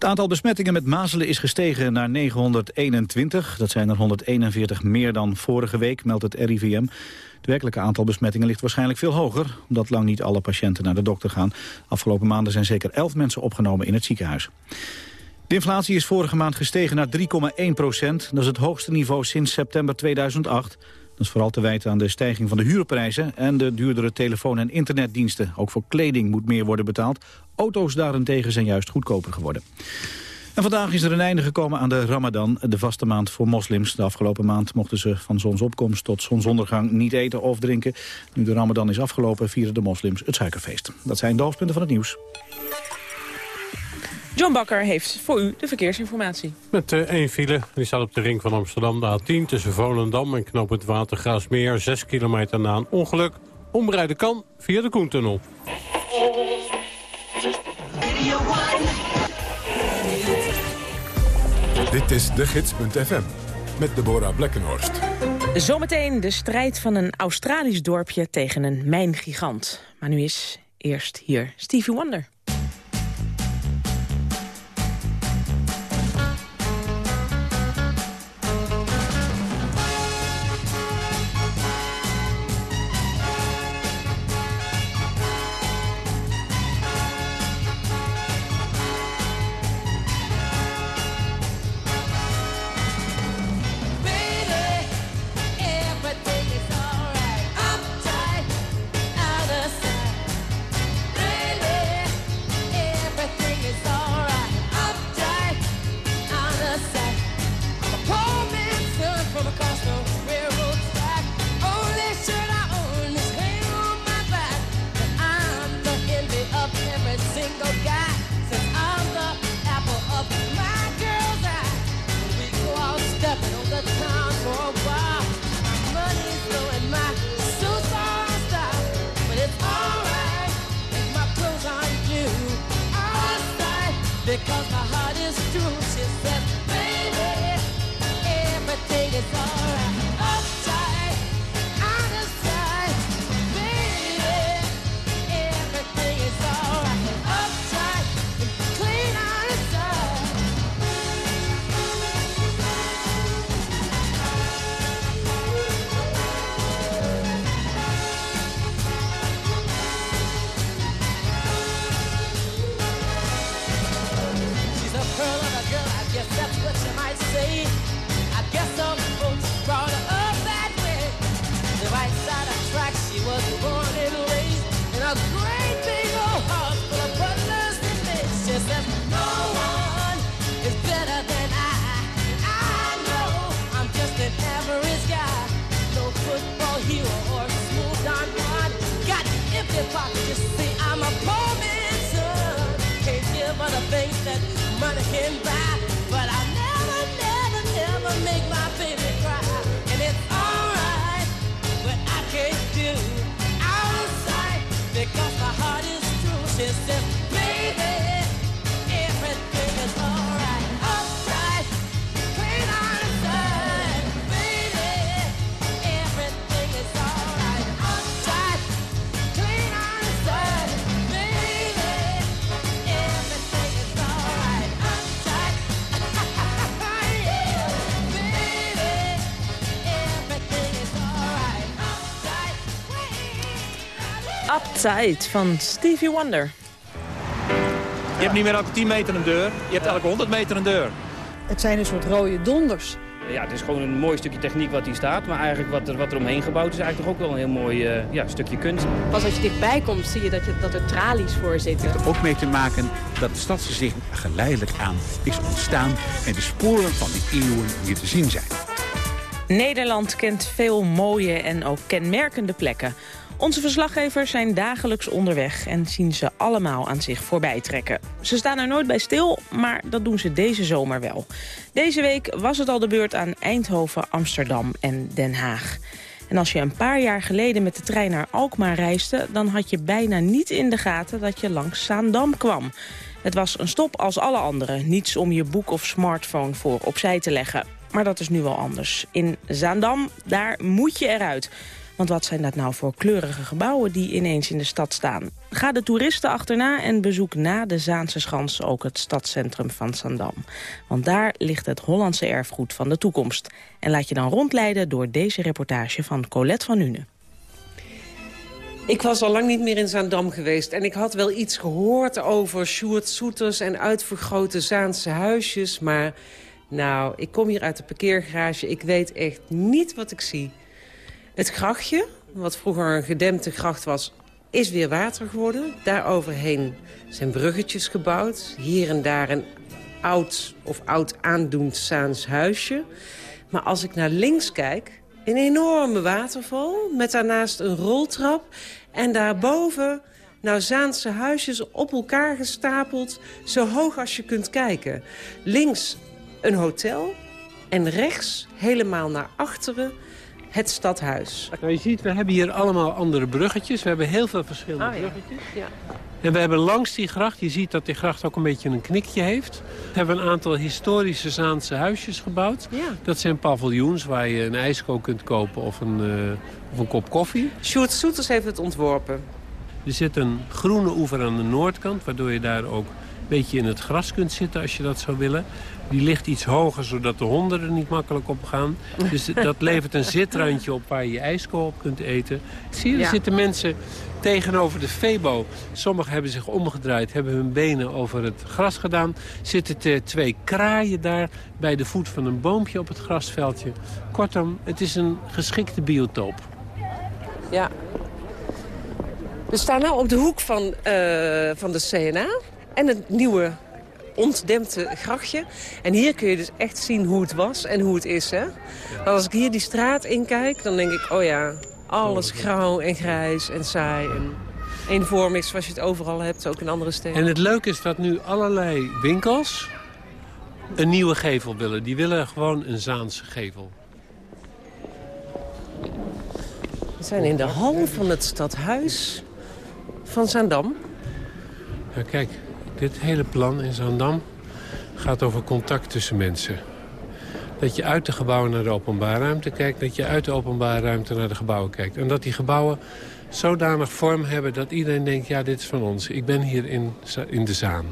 Speaker 3: Het aantal besmettingen met mazelen is gestegen naar 921. Dat zijn er 141 meer dan vorige week, meldt het RIVM. Het werkelijke aantal besmettingen ligt waarschijnlijk veel hoger... omdat lang niet alle patiënten naar de dokter gaan. Afgelopen maanden zijn zeker 11 mensen opgenomen in het ziekenhuis. De inflatie is vorige maand gestegen naar 3,1 procent. Dat is het hoogste niveau sinds september 2008. Is vooral te wijten aan de stijging van de huurprijzen... en de duurdere telefoon- en internetdiensten. Ook voor kleding moet meer worden betaald. Auto's daarentegen zijn juist goedkoper geworden. En vandaag is er een einde gekomen aan de Ramadan, de vaste maand voor moslims. De afgelopen maand mochten ze van zonsopkomst tot zonsondergang niet eten of drinken. Nu de Ramadan is afgelopen, vieren de moslims het suikerfeest. Dat zijn de hoofdpunten van het nieuws.
Speaker 10: John Bakker heeft voor u de verkeersinformatie.
Speaker 6: Met uh, één file, die staat op de ring van Amsterdam, de A10... tussen Volendam en Knoop het Watergraasmeer, 6 kilometer na een ongeluk. Omrijden kan via de Koentunnel.
Speaker 1: Dit is de gids.fm met Deborah Blekkenhorst.
Speaker 10: Zometeen de strijd van een Australisch dorpje tegen een mijngigant. Maar nu is eerst hier Stevie Wonder. Just as Van Stevie Wonder.
Speaker 11: Je hebt niet meer elke 10 meter een deur, je hebt elke 100 meter een deur.
Speaker 12: Het zijn een soort rode donders.
Speaker 11: Ja, het is gewoon een mooi stukje techniek wat hier staat. Maar eigenlijk wat er, wat er omheen gebouwd is eigenlijk toch ook wel een heel mooi uh, ja, stukje kunst.
Speaker 12: Pas als je dichtbij komt zie je dat, je dat er tralies voor zitten.
Speaker 13: Het heeft er ook mee te maken dat de stad zich geleidelijk aan is ontstaan... en de sporen van die eeuwen hier te zien zijn.
Speaker 10: Nederland kent veel mooie en ook kenmerkende plekken. Onze verslaggevers zijn dagelijks onderweg en zien ze allemaal aan zich voorbij trekken. Ze staan er nooit bij stil, maar dat doen ze deze zomer wel. Deze week was het al de beurt aan Eindhoven, Amsterdam en Den Haag. En als je een paar jaar geleden met de trein naar Alkmaar reisde... dan had je bijna niet in de gaten dat je langs Zaandam kwam. Het was een stop als alle andere. Niets om je boek of smartphone voor opzij te leggen. Maar dat is nu wel anders. In Zaandam, daar moet je eruit. Want wat zijn dat nou voor kleurige gebouwen die ineens in de stad staan? Ga de toeristen achterna en bezoek na de Zaanse Schans ook het stadscentrum van Zandam. Want daar ligt het Hollandse erfgoed van de toekomst. En laat je dan rondleiden door deze reportage van Colette van Nuenen.
Speaker 14: Ik was al lang niet meer in Zaandam geweest. En ik had wel iets gehoord over Sjoerd Soeters en uitvergrote Zaanse huisjes. Maar nou, ik kom hier uit de parkeergarage. Ik weet echt niet wat ik zie. Het grachtje, wat vroeger een gedempte gracht was, is weer water geworden. Daar overheen zijn bruggetjes gebouwd. Hier en daar een oud of oud aandoend Saans huisje. Maar als ik naar links kijk, een enorme waterval... met daarnaast een roltrap en daarboven... Nou, Zaanse huisjes op elkaar gestapeld, zo hoog als je kunt kijken. Links een hotel en rechts, helemaal naar achteren, het stadhuis.
Speaker 15: Nou, je ziet, we hebben hier allemaal andere bruggetjes. We hebben heel veel verschillende
Speaker 14: Ah, ja.
Speaker 15: bruggetjes.
Speaker 14: Ja.
Speaker 15: En we hebben langs die gracht, je ziet dat die gracht ook een beetje een knikje heeft. We hebben een aantal historische Zaanse huisjes gebouwd.
Speaker 14: Ja.
Speaker 15: Dat zijn paviljoens waar je een ijskook kunt kopen of een, eh, of een kop koffie.
Speaker 14: Sjoerd Soeters heeft het ontworpen.
Speaker 15: Er zit een groene oever aan de noordkant, waardoor je daar ook een beetje in het gras kunt zitten als je dat zou willen. Die ligt iets hoger, zodat de honden er niet makkelijk op gaan. Dus dat levert een zitrandje op waar je je ijskool op kunt eten. Zie je, er
Speaker 14: Ja.
Speaker 15: zitten mensen tegenover de Febo. Sommigen hebben zich omgedraaid, hebben hun benen over het gras gedaan. Zitten te- twee kraaien daar bij de voet van een boompje op het grasveldje. Kortom, het is een geschikte biotoop.
Speaker 14: Ja. We staan nu op de hoek van, eh, van de CNA en het nieuwe ontdempte grachtje. En hier kun je dus echt zien hoe het was en hoe het is. Hè? Want als ik hier die straat inkijk, dan denk ik, oh ja, alles grauw en grijs en saai. En eenvormig zoals je het overal hebt, ook in andere steden.
Speaker 15: En het leuke is dat nu allerlei winkels een nieuwe gevel willen. Die willen gewoon een Zaanse gevel.
Speaker 14: We zijn in de hal van het stadhuis van Zaandam.
Speaker 15: Ja, kijk, dit hele plan in Zaandam gaat over contact tussen mensen. Dat je uit de gebouwen naar de openbare ruimte kijkt... dat je uit de openbare ruimte naar de gebouwen kijkt. En dat die gebouwen zodanig vorm hebben dat iedereen denkt... ja, dit is van ons. Ik ben hier in, in de Zaan.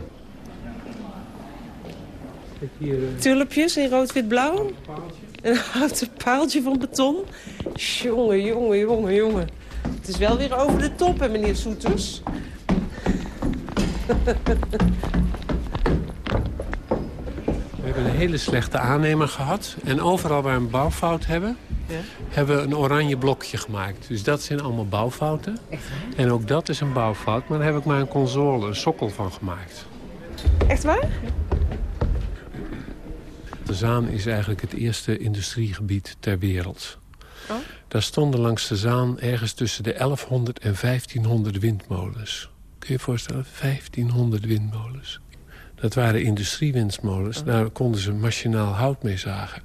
Speaker 15: Eh,
Speaker 14: Tulpjes in rood-wit-blauw. Een houten paaltje van beton. Jongen, jongen, jongen, jongen. Het is wel weer over de top, hè, meneer Soeters?
Speaker 15: We hebben een hele slechte aannemer gehad. En overal waar we een bouwfout hebben...
Speaker 14: Ja.
Speaker 15: hebben we een oranje blokje gemaakt. Dus dat zijn allemaal bouwfouten. En ook dat is een bouwfout. Maar daar heb ik maar een console, een sokkel van gemaakt.
Speaker 14: Echt waar?
Speaker 15: De Zaan is eigenlijk het eerste industriegebied ter wereld.
Speaker 14: Oh.
Speaker 15: Daar stonden langs de Zaan ergens tussen de 1100 en 1500 windmolens. Kun je je voorstellen? 1500 windmolens. Dat waren industriewindmolens. Daar konden ze machinaal hout mee zagen.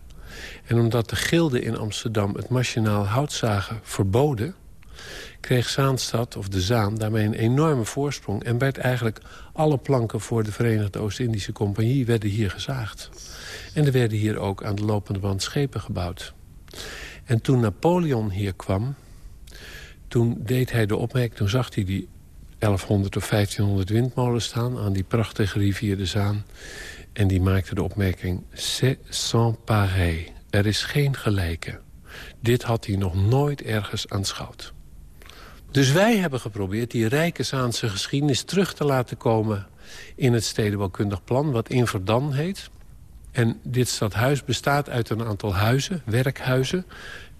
Speaker 15: En omdat de gilden in Amsterdam het machinaal houtzagen verboden... kreeg Zaanstad, of de Zaan, daarmee een enorme voorsprong... en werd eigenlijk alle planken voor de Verenigde Oost-Indische Compagnie... werden hier gezaagd. En er werden hier ook aan de lopende band schepen gebouwd. En toen Napoleon hier kwam, toen deed hij de opmerking... toen zag hij die 1100 of 1500 windmolens staan... aan die prachtige rivier de Zaan. En die maakte de opmerking... C'est sans pareil. Er is geen gelijke. Dit had hij nog nooit ergens aanschouwd. Dus wij hebben geprobeerd die rijke Zaanse geschiedenis terug te laten komen... in het stedenbouwkundig plan, wat Inverdan heet. En dit stadhuis bestaat uit een aantal huizen, werkhuizen...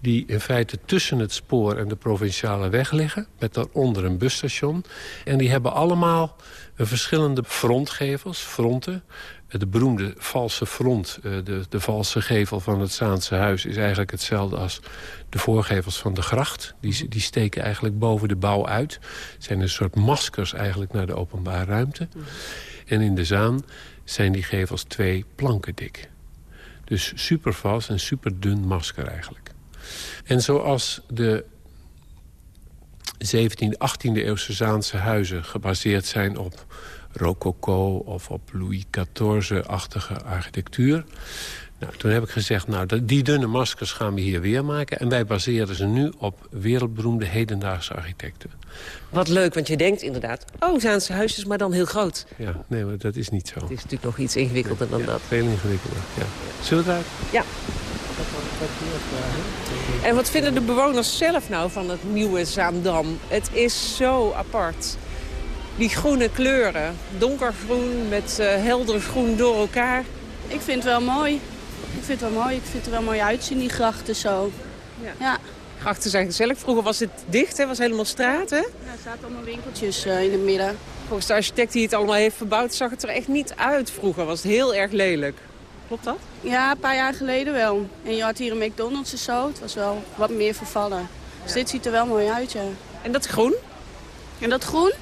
Speaker 15: die in feite tussen het spoor en de provinciale weg liggen... met daaronder een busstation. En die hebben allemaal verschillende frontgevels, fronten. De beroemde valse front, eh, de, de valse gevel van het Zaanse huis... is eigenlijk hetzelfde als de voorgevels van de gracht. Die, die steken eigenlijk boven de bouw uit. Het zijn een soort maskers eigenlijk naar de openbare ruimte. En in de Zaan zijn die gevels twee planken dik. Dus super vast en super dun masker eigenlijk. En zoals de 17e, 18e eeuwse Zaanse huizen gebaseerd zijn op rococo of op Louis XIV-achtige architectuur. Nou, toen heb ik gezegd, nou, dat- die dunne maskers gaan we hier weer maken. En wij baseren ze nu op wereldberoemde hedendaagse architecten.
Speaker 14: Wat leuk, want je denkt inderdaad... oh, Zaanse huisjes, maar dan heel groot.
Speaker 15: Ja, nee, maar dat is niet zo.
Speaker 14: Het is natuurlijk nog iets ingewikkelder dan dat.
Speaker 15: Veel ingewikkelder, ja. Zullen we daar...
Speaker 14: Ja. En wat vinden de bewoners zelf nou van het nieuwe Zaandam? Het is zo apart. Die groene kleuren, donkergroen met eh, helder groen door elkaar.
Speaker 7: Ik vind het wel mooi. Ik vind het wel mooi. Ik vind het er wel mooi uitzien, die grachten zo. Ja.
Speaker 14: grachten zijn gezellig. Vroeger was het dicht, hè? was helemaal straat, hè?
Speaker 7: Ja, er zaten allemaal winkeltjes uh, in het midden.
Speaker 14: Volgens de architect die het allemaal heeft verbouwd... zag het er echt niet uit vroeger. Was het heel erg lelijk. Klopt dat?
Speaker 7: Ja, een paar jaar geleden wel. En je had hier een McDonald's en zo. Het was wel wat meer vervallen. Dus dit ziet er wel mooi uit, ja.
Speaker 14: En dat groen?
Speaker 7: En dat groen?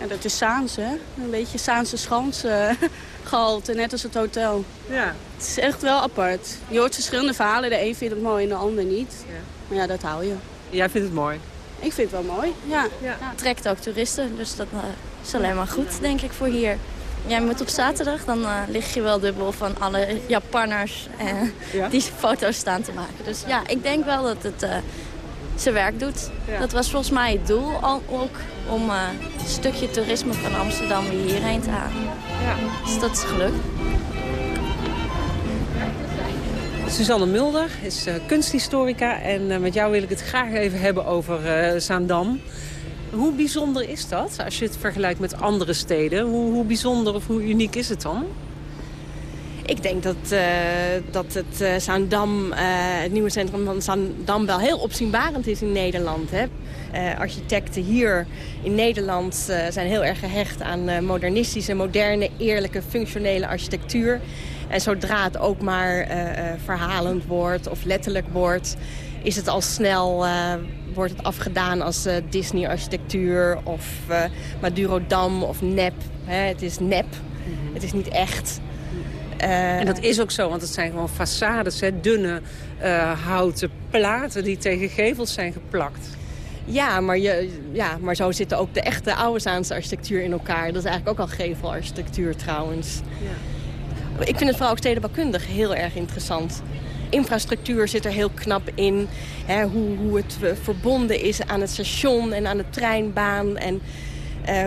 Speaker 7: Ja, dat is Saans, hè. Een beetje Saanse schans uh, gehalte, net als het hotel.
Speaker 14: Ja.
Speaker 7: Het is echt wel apart. Je hoort verschillende verhalen. De een vindt het mooi en de ander niet. Ja. Maar ja, dat hou je.
Speaker 14: Jij vindt het mooi?
Speaker 7: Ik vind het wel mooi, ja. ja.
Speaker 10: Het trekt ook toeristen, dus dat uh, is alleen maar goed, denk ik, voor hier. Jij moet op zaterdag, dan uh, lig je wel dubbel van alle Japanners uh, die foto's staan te maken. Dus ja, ik denk wel dat het zijn werk doet. Dat was volgens mij het doel al, ook om een stukje toerisme van Amsterdam weer hierheen te halen. Ja. Dus dat is gelukt.
Speaker 14: Suzanne Mulder is uh, kunsthistorica en uh, met jou wil ik het graag even hebben over uh, Zaandam. Hoe bijzonder is dat als je het vergelijkt met andere steden? Hoe, hoe bijzonder of hoe uniek is het dan?
Speaker 12: Ik denk dat, uh, dat het uh, Zaandam, uh, het nieuwe centrum van Zaandam wel heel opzienbarend is in Nederland. Hè? architecten hier in Nederland zijn heel erg gehecht aan modernistische, moderne, eerlijke, functionele architectuur. En zodra het ook maar verhalend wordt of letterlijk wordt, is het al snel wordt het afgedaan als Disney-architectuur of Madurodam of nep. Hè? Het is nep, het is niet echt.
Speaker 14: Uh, en dat is ook zo, want het zijn gewoon façades, hè, dunne uh, houten platen die tegen gevels zijn geplakt.
Speaker 12: Ja maar, je, ja, maar zo zitten ook de echte oude Zaanse architectuur in elkaar. Dat is eigenlijk ook al gevelarchitectuur trouwens. Ja. Ik vind het vooral ook stedenbouwkundig heel erg interessant. Infrastructuur zit er heel knap in. Hè, hoe, hoe het verbonden is aan het station en aan de treinbaan. En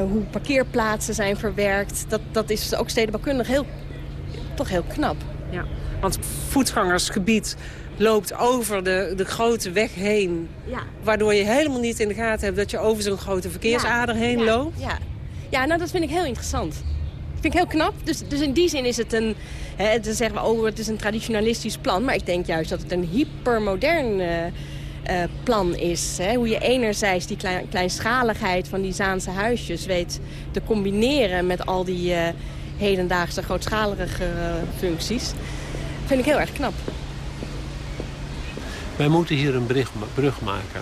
Speaker 12: hoe parkeerplaatsen zijn verwerkt. Dat, dat is ook stedenbouwkundig heel toch heel knap.
Speaker 14: Ja, want voetgangersgebied loopt over de, de grote weg heen. Ja. Waardoor je helemaal niet in de gaten hebt dat je over zo'n grote verkeersader heen loopt.
Speaker 12: Ja. ja, nou dat vind ik heel interessant. Dat vind ik heel knap. Dus, dus in die zin is het een... Hè, dan zeggen we, oh, het is een traditionalistisch plan. Maar ik denk juist dat het een hypermodern uh, uh, plan is. Hè? Hoe je enerzijds die klein, kleinschaligheid van die Zaanse huisjes weet te combineren met al die... Uh, hedendaagse grootschalige eh, functies. vind ik heel erg knap.
Speaker 15: Wij moeten hier een brug maken.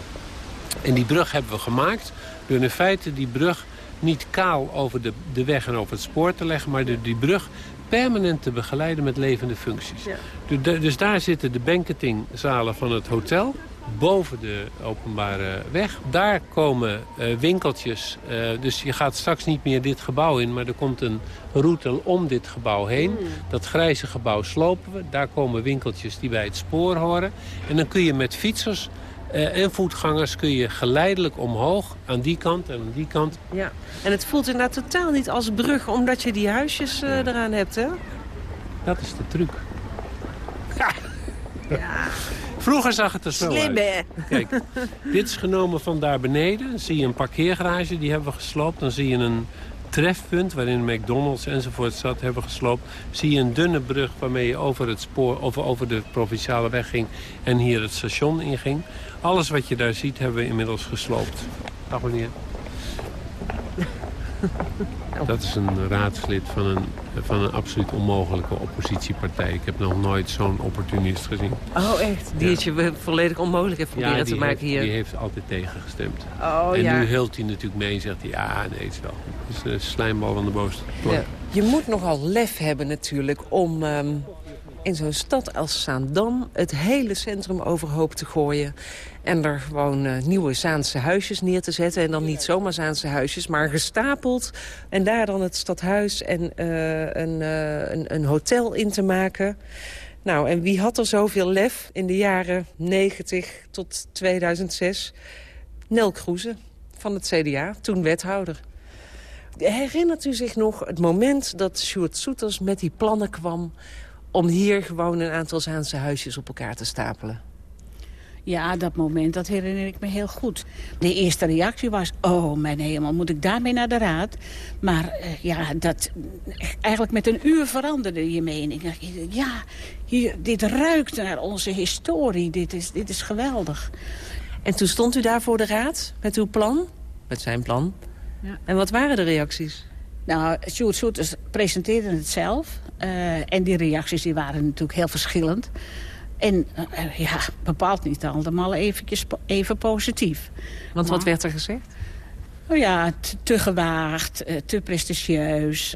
Speaker 15: En die brug hebben we gemaakt door in feite die brug niet kaal over de, de weg en over het spoor te leggen... maar de, die brug permanent te begeleiden met levende functies. Ja. Dus, dus daar zitten de banketingzalen van het hotel boven de openbare weg. Daar komen uh, winkeltjes. Uh, dus je gaat straks niet meer dit gebouw in... maar er komt een route om dit gebouw heen. Mm. Dat grijze gebouw slopen we. Daar komen winkeltjes die bij het spoor horen. En dan kun je met fietsers uh, en voetgangers kun je geleidelijk omhoog. Aan die kant en aan die kant.
Speaker 14: Ja. En het voelt inderdaad totaal niet als brug... omdat je die huisjes uh, eraan hebt, hè?
Speaker 15: Dat is de truc. Ja. ja. Vroeger zag het er zo
Speaker 14: Slim,
Speaker 15: uit. Kijk, dit is genomen van daar beneden. Dan zie je een parkeergarage, die hebben we gesloopt. Dan zie je een trefpunt waarin McDonald's enzovoort zat, hebben we gesloopt. Zie je een dunne brug waarmee je over het spoor of over de provinciale weg ging en hier het station inging. Alles wat je daar ziet hebben we inmiddels gesloopt. Dag meneer. Dat is een raadslid van een, van een absoluut onmogelijke oppositiepartij. Ik heb nog nooit zo'n opportunist gezien.
Speaker 14: Oh, echt? Die het je volledig onmogelijk heeft proberen te maken hier?
Speaker 15: die heeft altijd tegengestemd. Oh, en nu hult hij natuurlijk mee en zegt hij... ja, nee, het is wel. Het is een slijmbal van de bovenste ja.
Speaker 14: Je moet nogal lef hebben natuurlijk om... Um, in zo'n stad als Zaandam het hele centrum overhoop te gooien... En er gewoon uh, nieuwe Zaanse huisjes neer te zetten. En dan niet zomaar Zaanse huisjes, maar gestapeld. En daar dan het stadhuis en uh, een, uh, een, een, hotel in te maken. Nou, en wie had er zoveel lef in de jaren 90 tot 2006? Nel Kroeze van het CDA, toen wethouder. Herinnert u zich nog het moment dat Sjoerd Soeters met die plannen kwam... om hier gewoon een aantal Zaanse huisjes op elkaar te stapelen?
Speaker 16: Ja, dat moment, dat herinner ik me heel goed. De eerste reactie was, oh mijn hemel, moet ik daarmee naar de raad? Maar uh, ja, dat, eigenlijk met een uur veranderde je mening. Ja, hier, dit ruikt naar onze historie, dit is, dit is geweldig.
Speaker 14: En toen stond u daar voor de raad met uw plan, met zijn plan. Ja. En wat waren de reacties?
Speaker 16: Nou, Sjoerd Soeters presenteerde het zelf. Uh, en die reacties die waren natuurlijk heel verschillend. En uh, ja, bepaald niet allemaal eventjes, even positief.
Speaker 14: Want wat werd er gezegd?
Speaker 16: Oh ja, te, te gewaagd, uh, te prestigieus,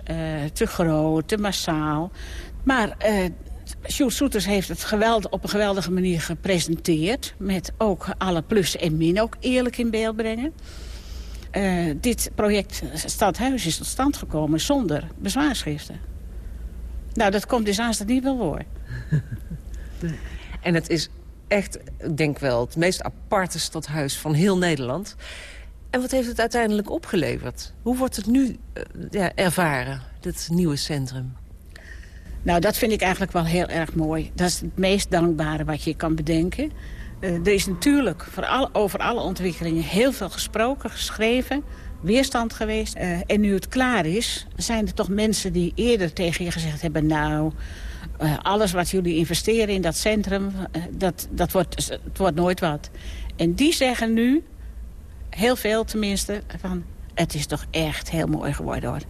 Speaker 16: te groot, te massaal. Maar Sjoerd Soeters heeft het geweld, op een geweldige manier gepresenteerd. Met ook alle plus en min ook eerlijk in beeld brengen. Uh, dit project Stadhuis is tot stand gekomen zonder bezwaarschriften. Nou, dat komt dus aanstaan niet wel voor.
Speaker 14: en het is echt, ik denk wel, het meest aparte stadhuis van heel Nederland. En wat heeft het uiteindelijk opgeleverd? Hoe wordt het nu uh, ja, ervaren, dit nieuwe centrum?
Speaker 16: Nou, dat vind ik eigenlijk wel heel erg mooi. Dat is het meest dankbare wat je kan bedenken. Uh, er is natuurlijk voor alle, over alle ontwikkelingen heel veel gesproken, geschreven, weerstand geweest. Uh, en nu het klaar is, zijn er toch mensen die eerder tegen je gezegd hebben... nou, uh, alles wat jullie investeren in dat centrum, dat, dat wordt, het wordt nooit wat. En die zeggen nu, heel veel tenminste, van... het is toch echt heel mooi geworden hoor.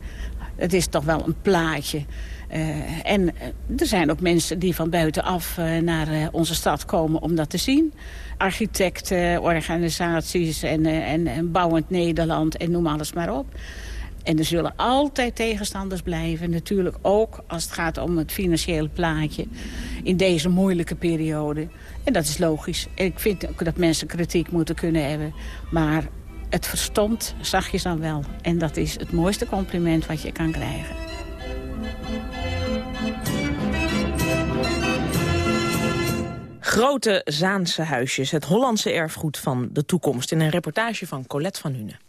Speaker 16: Het is toch wel een plaatje. Uh, en eh, er zijn ook mensen die van buitenaf uh, naar onze stad komen om dat te zien. Architecten, organisaties en, en, en Bouwend Nederland en noem alles maar op. En er zullen altijd tegenstanders blijven. Natuurlijk ook als het gaat om het financiële plaatje in deze moeilijke periode. En dat is logisch. En ik vind ook dat mensen kritiek moeten kunnen hebben. Maar het verstomt zachtjes dan wel. En dat is het mooiste compliment wat je kan krijgen.
Speaker 17: Grote Zaanse huisjes, het Hollandse erfgoed van de toekomst... in een reportage van Colette van Hunen.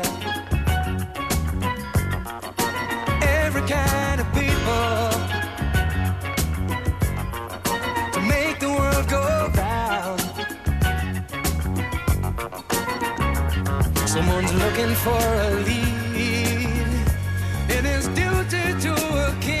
Speaker 17: Someone's looking for a lead. It is duty to a king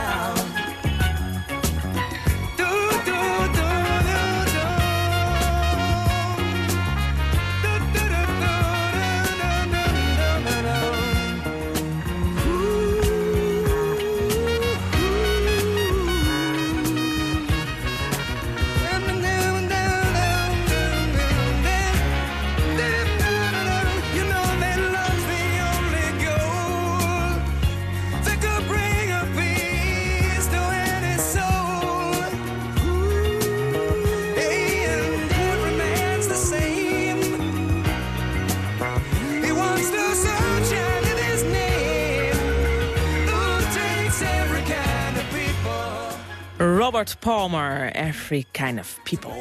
Speaker 17: Robert Palmer, Every Kind of People.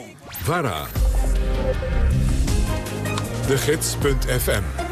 Speaker 1: VARA. De Gids.fm.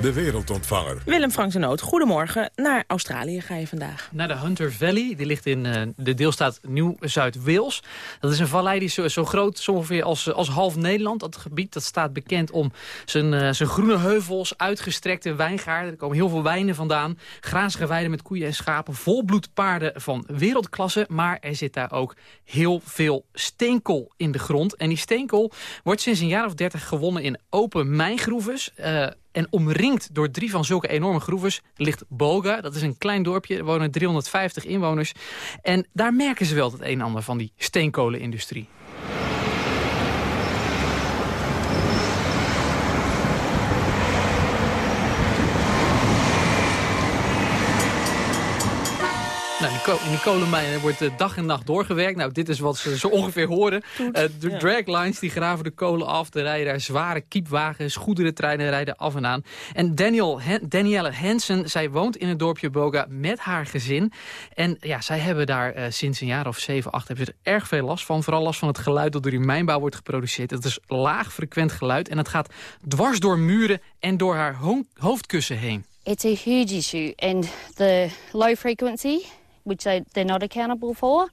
Speaker 1: de wereldontvanger.
Speaker 2: Willem Frank Noot, goedemorgen. Naar Australië ga je vandaag.
Speaker 18: Naar de Hunter Valley. Die ligt in uh, de deelstaat Nieuw-Zuid-Wales. Dat is een vallei die zo, zo groot is ongeveer als, als half Nederland. Dat gebied dat staat bekend om zijn, uh, zijn groene heuvels, uitgestrekte wijngaarden. Er komen heel veel wijnen vandaan. Grazige weiden met koeien en schapen. Volbloedpaarden van wereldklasse. Maar er zit daar ook heel veel steenkool in de grond. En die steenkool wordt sinds een jaar of dertig gewonnen in open mijngroeves. Uh, en omringd door drie van zulke enorme groeves ligt Boga. Dat is een klein dorpje, er wonen 350 inwoners. En daar merken ze wel het een en ander van die steenkolenindustrie. In die kolenmijnen wordt uh, dag en nacht doorgewerkt. Nou, dit is wat ze zo ongeveer horen. Uh, de draglines die graven de kolen af. Er rijden daar zware kiepwagens, goederentreinen rijden af en aan. En Daniel, Hen Danielle Hansen, zij woont in het dorpje Boga met haar gezin. En ja, zij hebben daar uh, sinds een jaar of zeven, acht hebben ze er erg veel last van. Vooral last van het geluid dat door die mijnbouw wordt geproduceerd. Het is laag frequent geluid en het gaat dwars door muren en door haar ho hoofdkussen heen.
Speaker 19: It's a huge issue and the low frequency which they, they're not accountable for,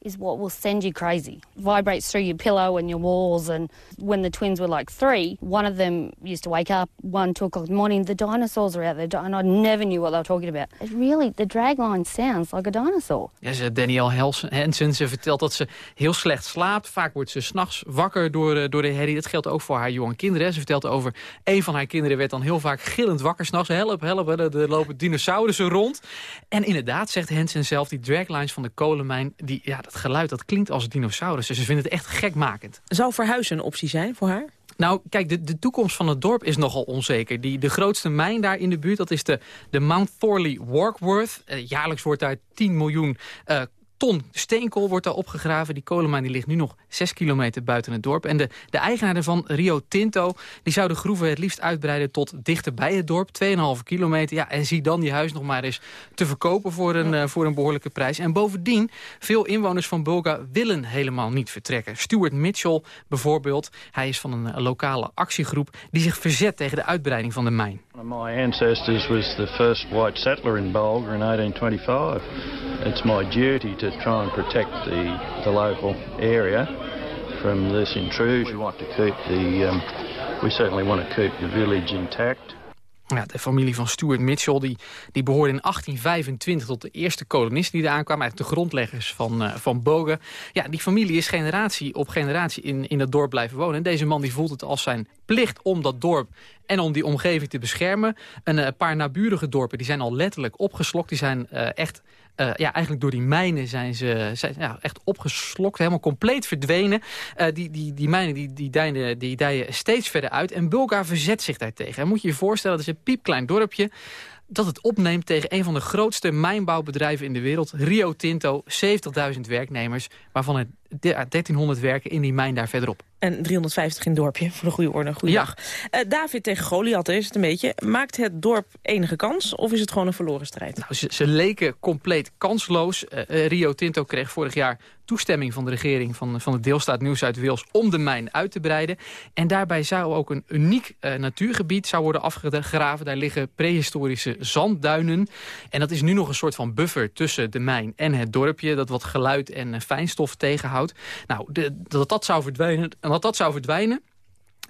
Speaker 19: is what will send you crazy. Vibrates through your pillow and your walls. And when the twins were like three, one of them used to wake up one, two o'clock in the morning. The dinosaurs are out there, and I never knew what they were talking about. It really, the dragline sounds like a dinosaur.
Speaker 18: Ja, ze, Danielle Hansen, ze vertelt dat ze heel slecht slaapt. Vaak wordt ze s'nachts wakker door, uh, door de herrie. Dat geldt ook voor haar jonge kinderen. Ze vertelt over een van haar kinderen werd dan heel vaak gillend wakker s'nachts. Help, help, er lopen dinosaurussen rond. En inderdaad, zegt Hansen zelf, die draglines van de kolenmijn, die, ja, dat geluid dat klinkt als dinosaurussen. Ze vinden het echt gekmakend.
Speaker 2: Zou verhuizen een optie zijn voor haar?
Speaker 18: Nou, kijk, de, de toekomst van het dorp is nogal onzeker. Die, de grootste mijn daar in de buurt, dat is de, de Mount Thorley Warkworth. Uh, jaarlijks wordt daar 10 miljoen uh, ton steenkool wordt daar opgegraven. Die kolenmijn die ligt nu nog 6 kilometer buiten het dorp. En de, de eigenaar ervan, Rio Tinto, die zou de groeven het liefst uitbreiden tot dichter bij het dorp. 2,5 kilometer. Ja, en zie dan die huis nog maar eens te verkopen voor een, uh, voor een behoorlijke prijs. En bovendien, veel inwoners van Bulga willen helemaal niet vertrekken. Stuart Mitchell bijvoorbeeld, hij is van een, een lokale actiegroep... die zich verzet tegen de uitbreiding van de mijn.
Speaker 20: My ancestors was the first white settler in Bulga in 1825. It's my duty to try and protect the, the local area from this intrusion. We want to keep the, um, we certainly want to keep the village intact.
Speaker 18: Ja, de familie van Stuart Mitchell die, die behoorde in 1825 tot de eerste kolonisten die er aankwamen. Eigenlijk de grondleggers van, uh, van Bogen. Ja, die familie is generatie op generatie in, in dat dorp blijven wonen. En deze man die voelt het als zijn plicht om dat dorp en om die omgeving te beschermen. Een uh, paar naburige dorpen die zijn al letterlijk opgeslokt. Die zijn uh, echt uh, ja, eigenlijk door die mijnen zijn ze zijn, ja, echt opgeslokt, helemaal compleet verdwenen. Uh, die, die, die mijnen die, die, dijen, die dijen steeds verder uit en Bulga verzet zich daartegen. En moet je je voorstellen, dat is een piepklein dorpje dat het opneemt tegen een van de grootste mijnbouwbedrijven in de wereld. Rio Tinto, 70.000 werknemers, waarvan er 1300 werken in die mijn daar verderop.
Speaker 2: En 350 in het dorpje, voor de goede orde. Goeiedag. Ja. Uh, David tegen Goliath is het een beetje. Maakt het dorp enige kans of is het gewoon een verloren strijd?
Speaker 18: Nou, ze, ze, leken compleet kansloos. Uh, uh, Rio Tinto kreeg vorig jaar toestemming van de regering van, van de deelstaat Nieuw-Zuid-Wales om de mijn uit te breiden. En daarbij zou ook een uniek uh, natuurgebied zou worden afgegraven. Daar liggen prehistorische zandduinen. En dat is nu nog een soort van buffer tussen de mijn en het dorpje. Dat wat geluid en fijnstof tegenhoudt. Nou, de, dat dat zou verdwijnen, dat dat zou verdwijnen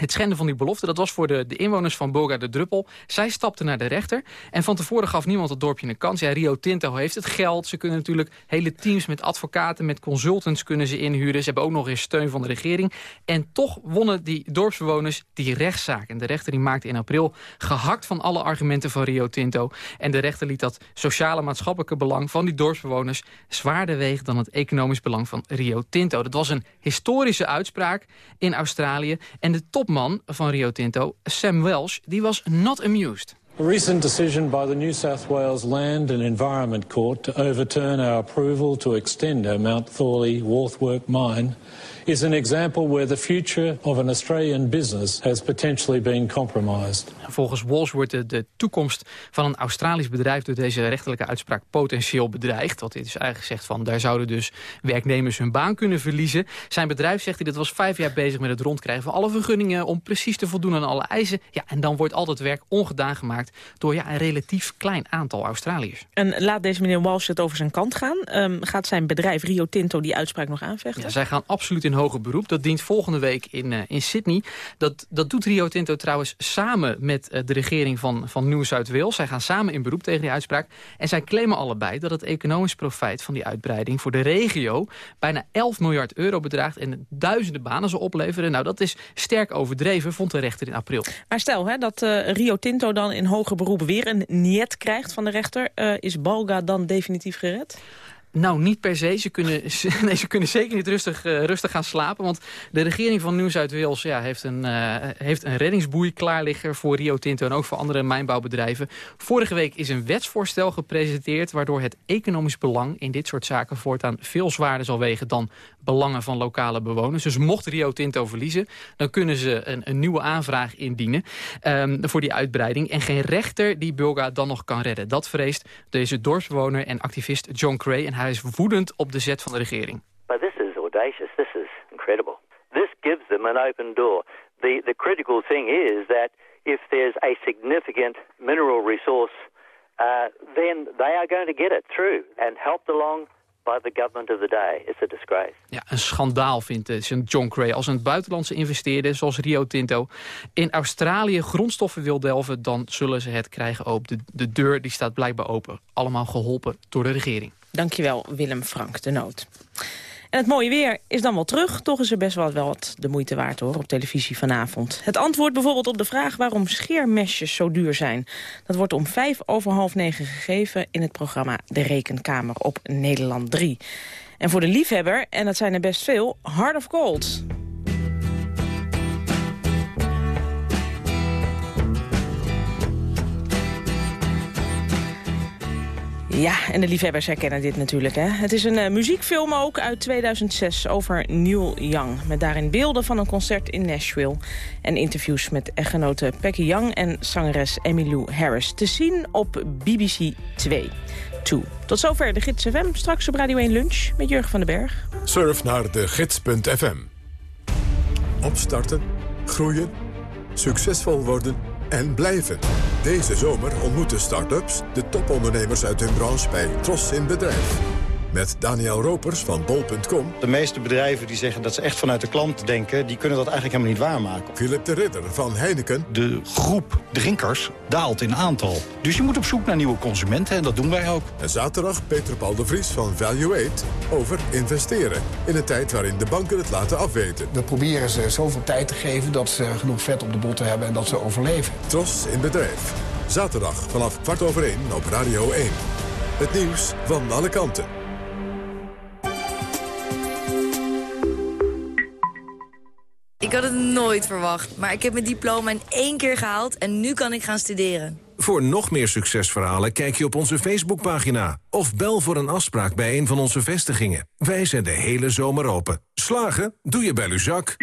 Speaker 18: het schenden van die belofte, dat was voor de, de inwoners van Boga de Druppel. Zij stapten naar de rechter en van tevoren gaf niemand het dorpje een kans. Ja, Rio Tinto heeft het geld. Ze kunnen natuurlijk hele teams met advocaten, met consultants kunnen ze inhuren. Ze hebben ook nog eens steun van de regering. En toch wonnen die dorpsbewoners die rechtszaak. En de rechter die maakte in april gehakt van alle argumenten van Rio Tinto. En de rechter liet dat sociale maatschappelijke belang van die dorpsbewoners zwaarder wegen dan het economisch belang van Rio Tinto. Dat was een historische uitspraak in Australië. En de top topman van Rio Tinto, Sam Welsh, die was not amused.
Speaker 21: A recent decision by the New South Wales Land and Environment Court to overturn our approval to extend our Mount Thorley Warthwork mine is an example where the future of an Australian business has potentially been compromised.
Speaker 18: Volgens Walsh wordt de, de, toekomst van een Australisch bedrijf... door deze rechterlijke uitspraak potentieel bedreigd. Wat dit is eigenlijk zegt van, daar zouden dus werknemers hun baan kunnen verliezen. Zijn bedrijf, zegt hij, dat was vijf jaar bezig met het rondkrijgen van alle vergunningen... om precies te voldoen aan alle eisen. Ja, en dan wordt al dat werk ongedaan gemaakt... door ja, een relatief klein aantal Australiërs.
Speaker 2: En laat deze meneer Walsh het over zijn kant gaan? Um, gaat zijn bedrijf Rio Tinto die uitspraak nog aanvechten?
Speaker 18: Ja, zij gaan absoluut in hoger beroep. Dat dient volgende week in, uh, in Sydney. Dat, dat doet Rio Tinto trouwens samen met uh, de regering van, van Nieuw-Zuid-Wales. Zij gaan samen in beroep tegen die uitspraak. En zij claimen allebei dat het economisch profijt van die uitbreiding... voor de regio bijna 11 miljard euro bedraagt... en duizenden banen zal opleveren. Nou, dat is sterk overdreven, vond de rechter in april.
Speaker 2: Maar stel hè, dat uh, Rio Tinto dan in hoger beroep weer een niet krijgt van de rechter. is Balga dan definitief gered?
Speaker 18: Nou, niet per se. Ze kunnen, ze kunnen zeker niet rustig, uh, rustig gaan slapen. Want de regering van Nieuw-Zuid-Wales ja, heeft, een, uh, heeft een reddingsboei klaar liggen... voor Rio Tinto en ook voor andere mijnbouwbedrijven. Vorige week is een wetsvoorstel gepresenteerd... waardoor het economisch belang in dit soort zaken voortaan veel zwaarder zal wegen... dan belangen van lokale bewoners. Dus mocht Rio Tinto verliezen, dan kunnen ze een, een nieuwe aanvraag indienen... Um, voor die uitbreiding. En geen rechter die Bulga dan nog kan redden. Dat vreest deze dorpsbewoner en activist John Cray... En hij is woedend op de zet van de regering.
Speaker 22: But this is audacious. This is incredible. This gives them an open door. The, the critical thing is that if there's a significant mineral resource, uh, then they are going to get it through and helped along by the government of the day. It's a disgrace.
Speaker 18: Ja, een schandaal vindt uh, John Cray. Als een buitenlandse investeerder zoals Rio Tinto in Australië grondstoffen wil delven... dan zullen ze het krijgen op de, de deur die staat blijkbaar open. Allemaal geholpen door de regering.
Speaker 2: Dankjewel, Willem Frank de Noot. En het mooie weer is dan wel terug. Toch is er best wel, wat de moeite waard hoor, op televisie vanavond. Het antwoord bijvoorbeeld op de vraag waarom scheermesjes zo duur zijn. Dat wordt om vijf over half negen gegeven in het programma De Rekenkamer op Nederland 3. En voor de liefhebber, en dat zijn er best veel, Hard of Gold. Ja, en de liefhebbers herkennen dit natuurlijk. Hè? Het is een uh, muziekfilm ook uit 2006 over Neil Young. Met daarin beelden van een concert in Nashville. En interviews met echtgenote Peggy Young en zangeres Emmylou Harris. Te zien op BBC 2. Toe. Tot zover de Gids FM. Straks op Radio 1 Lunch met Jurgen van den Berg.
Speaker 1: Surf naar de gids.fm. Opstarten, groeien, succesvol worden en blijven. Deze zomer ontmoeten start-ups de topondernemers uit hun branche bij Tros in Bedrijf. Met Daniel Ropers van bol.com.
Speaker 13: De meeste bedrijven die zeggen dat ze echt vanuit de klant denken... die kunnen dat eigenlijk helemaal niet waarmaken.
Speaker 1: Philip de Ridder van Heineken.
Speaker 13: De groep drinkers daalt in aantal. Dus je moet op zoek naar nieuwe consumenten en dat doen wij ook.
Speaker 1: En zaterdag Peter Paul de Vries van Value8 over investeren. In een tijd waarin de banken het laten afweten.
Speaker 23: We proberen ze zoveel tijd te geven dat ze genoeg vet op de botten hebben... en dat ze overleven.
Speaker 1: Tros in bedrijf. Zaterdag vanaf kwart over één op Radio 1. Het nieuws van alle kanten.
Speaker 24: Nooit verwacht, maar ik heb mijn diploma in één keer gehaald... en nu kan ik gaan studeren.
Speaker 25: Voor nog meer succesverhalen kijk je op onze Facebookpagina... of bel voor een afspraak bij een van onze vestigingen. Wij zijn de hele zomer open. Slagen? Doe je bij Luzak.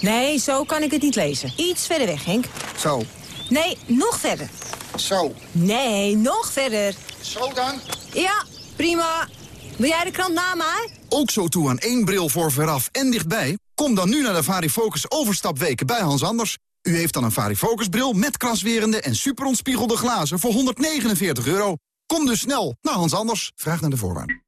Speaker 26: Nee, zo kan ik het niet lezen. Iets verder weg, Henk.
Speaker 23: Zo.
Speaker 26: Nee, nog verder.
Speaker 23: Zo.
Speaker 26: Nee, nog verder.
Speaker 23: Zo dan?
Speaker 26: Ja, prima. Wil jij de krant na mij?
Speaker 27: Ook zo toe aan één bril voor veraf en dichtbij? Kom dan nu naar de Varifocus overstapweken bij Hans Anders. U heeft dan een Varifocus bril met kraswerende en superontspiegelde glazen voor 149 euro. Kom dus snel naar Hans Anders. Vraag naar de voorwaarden.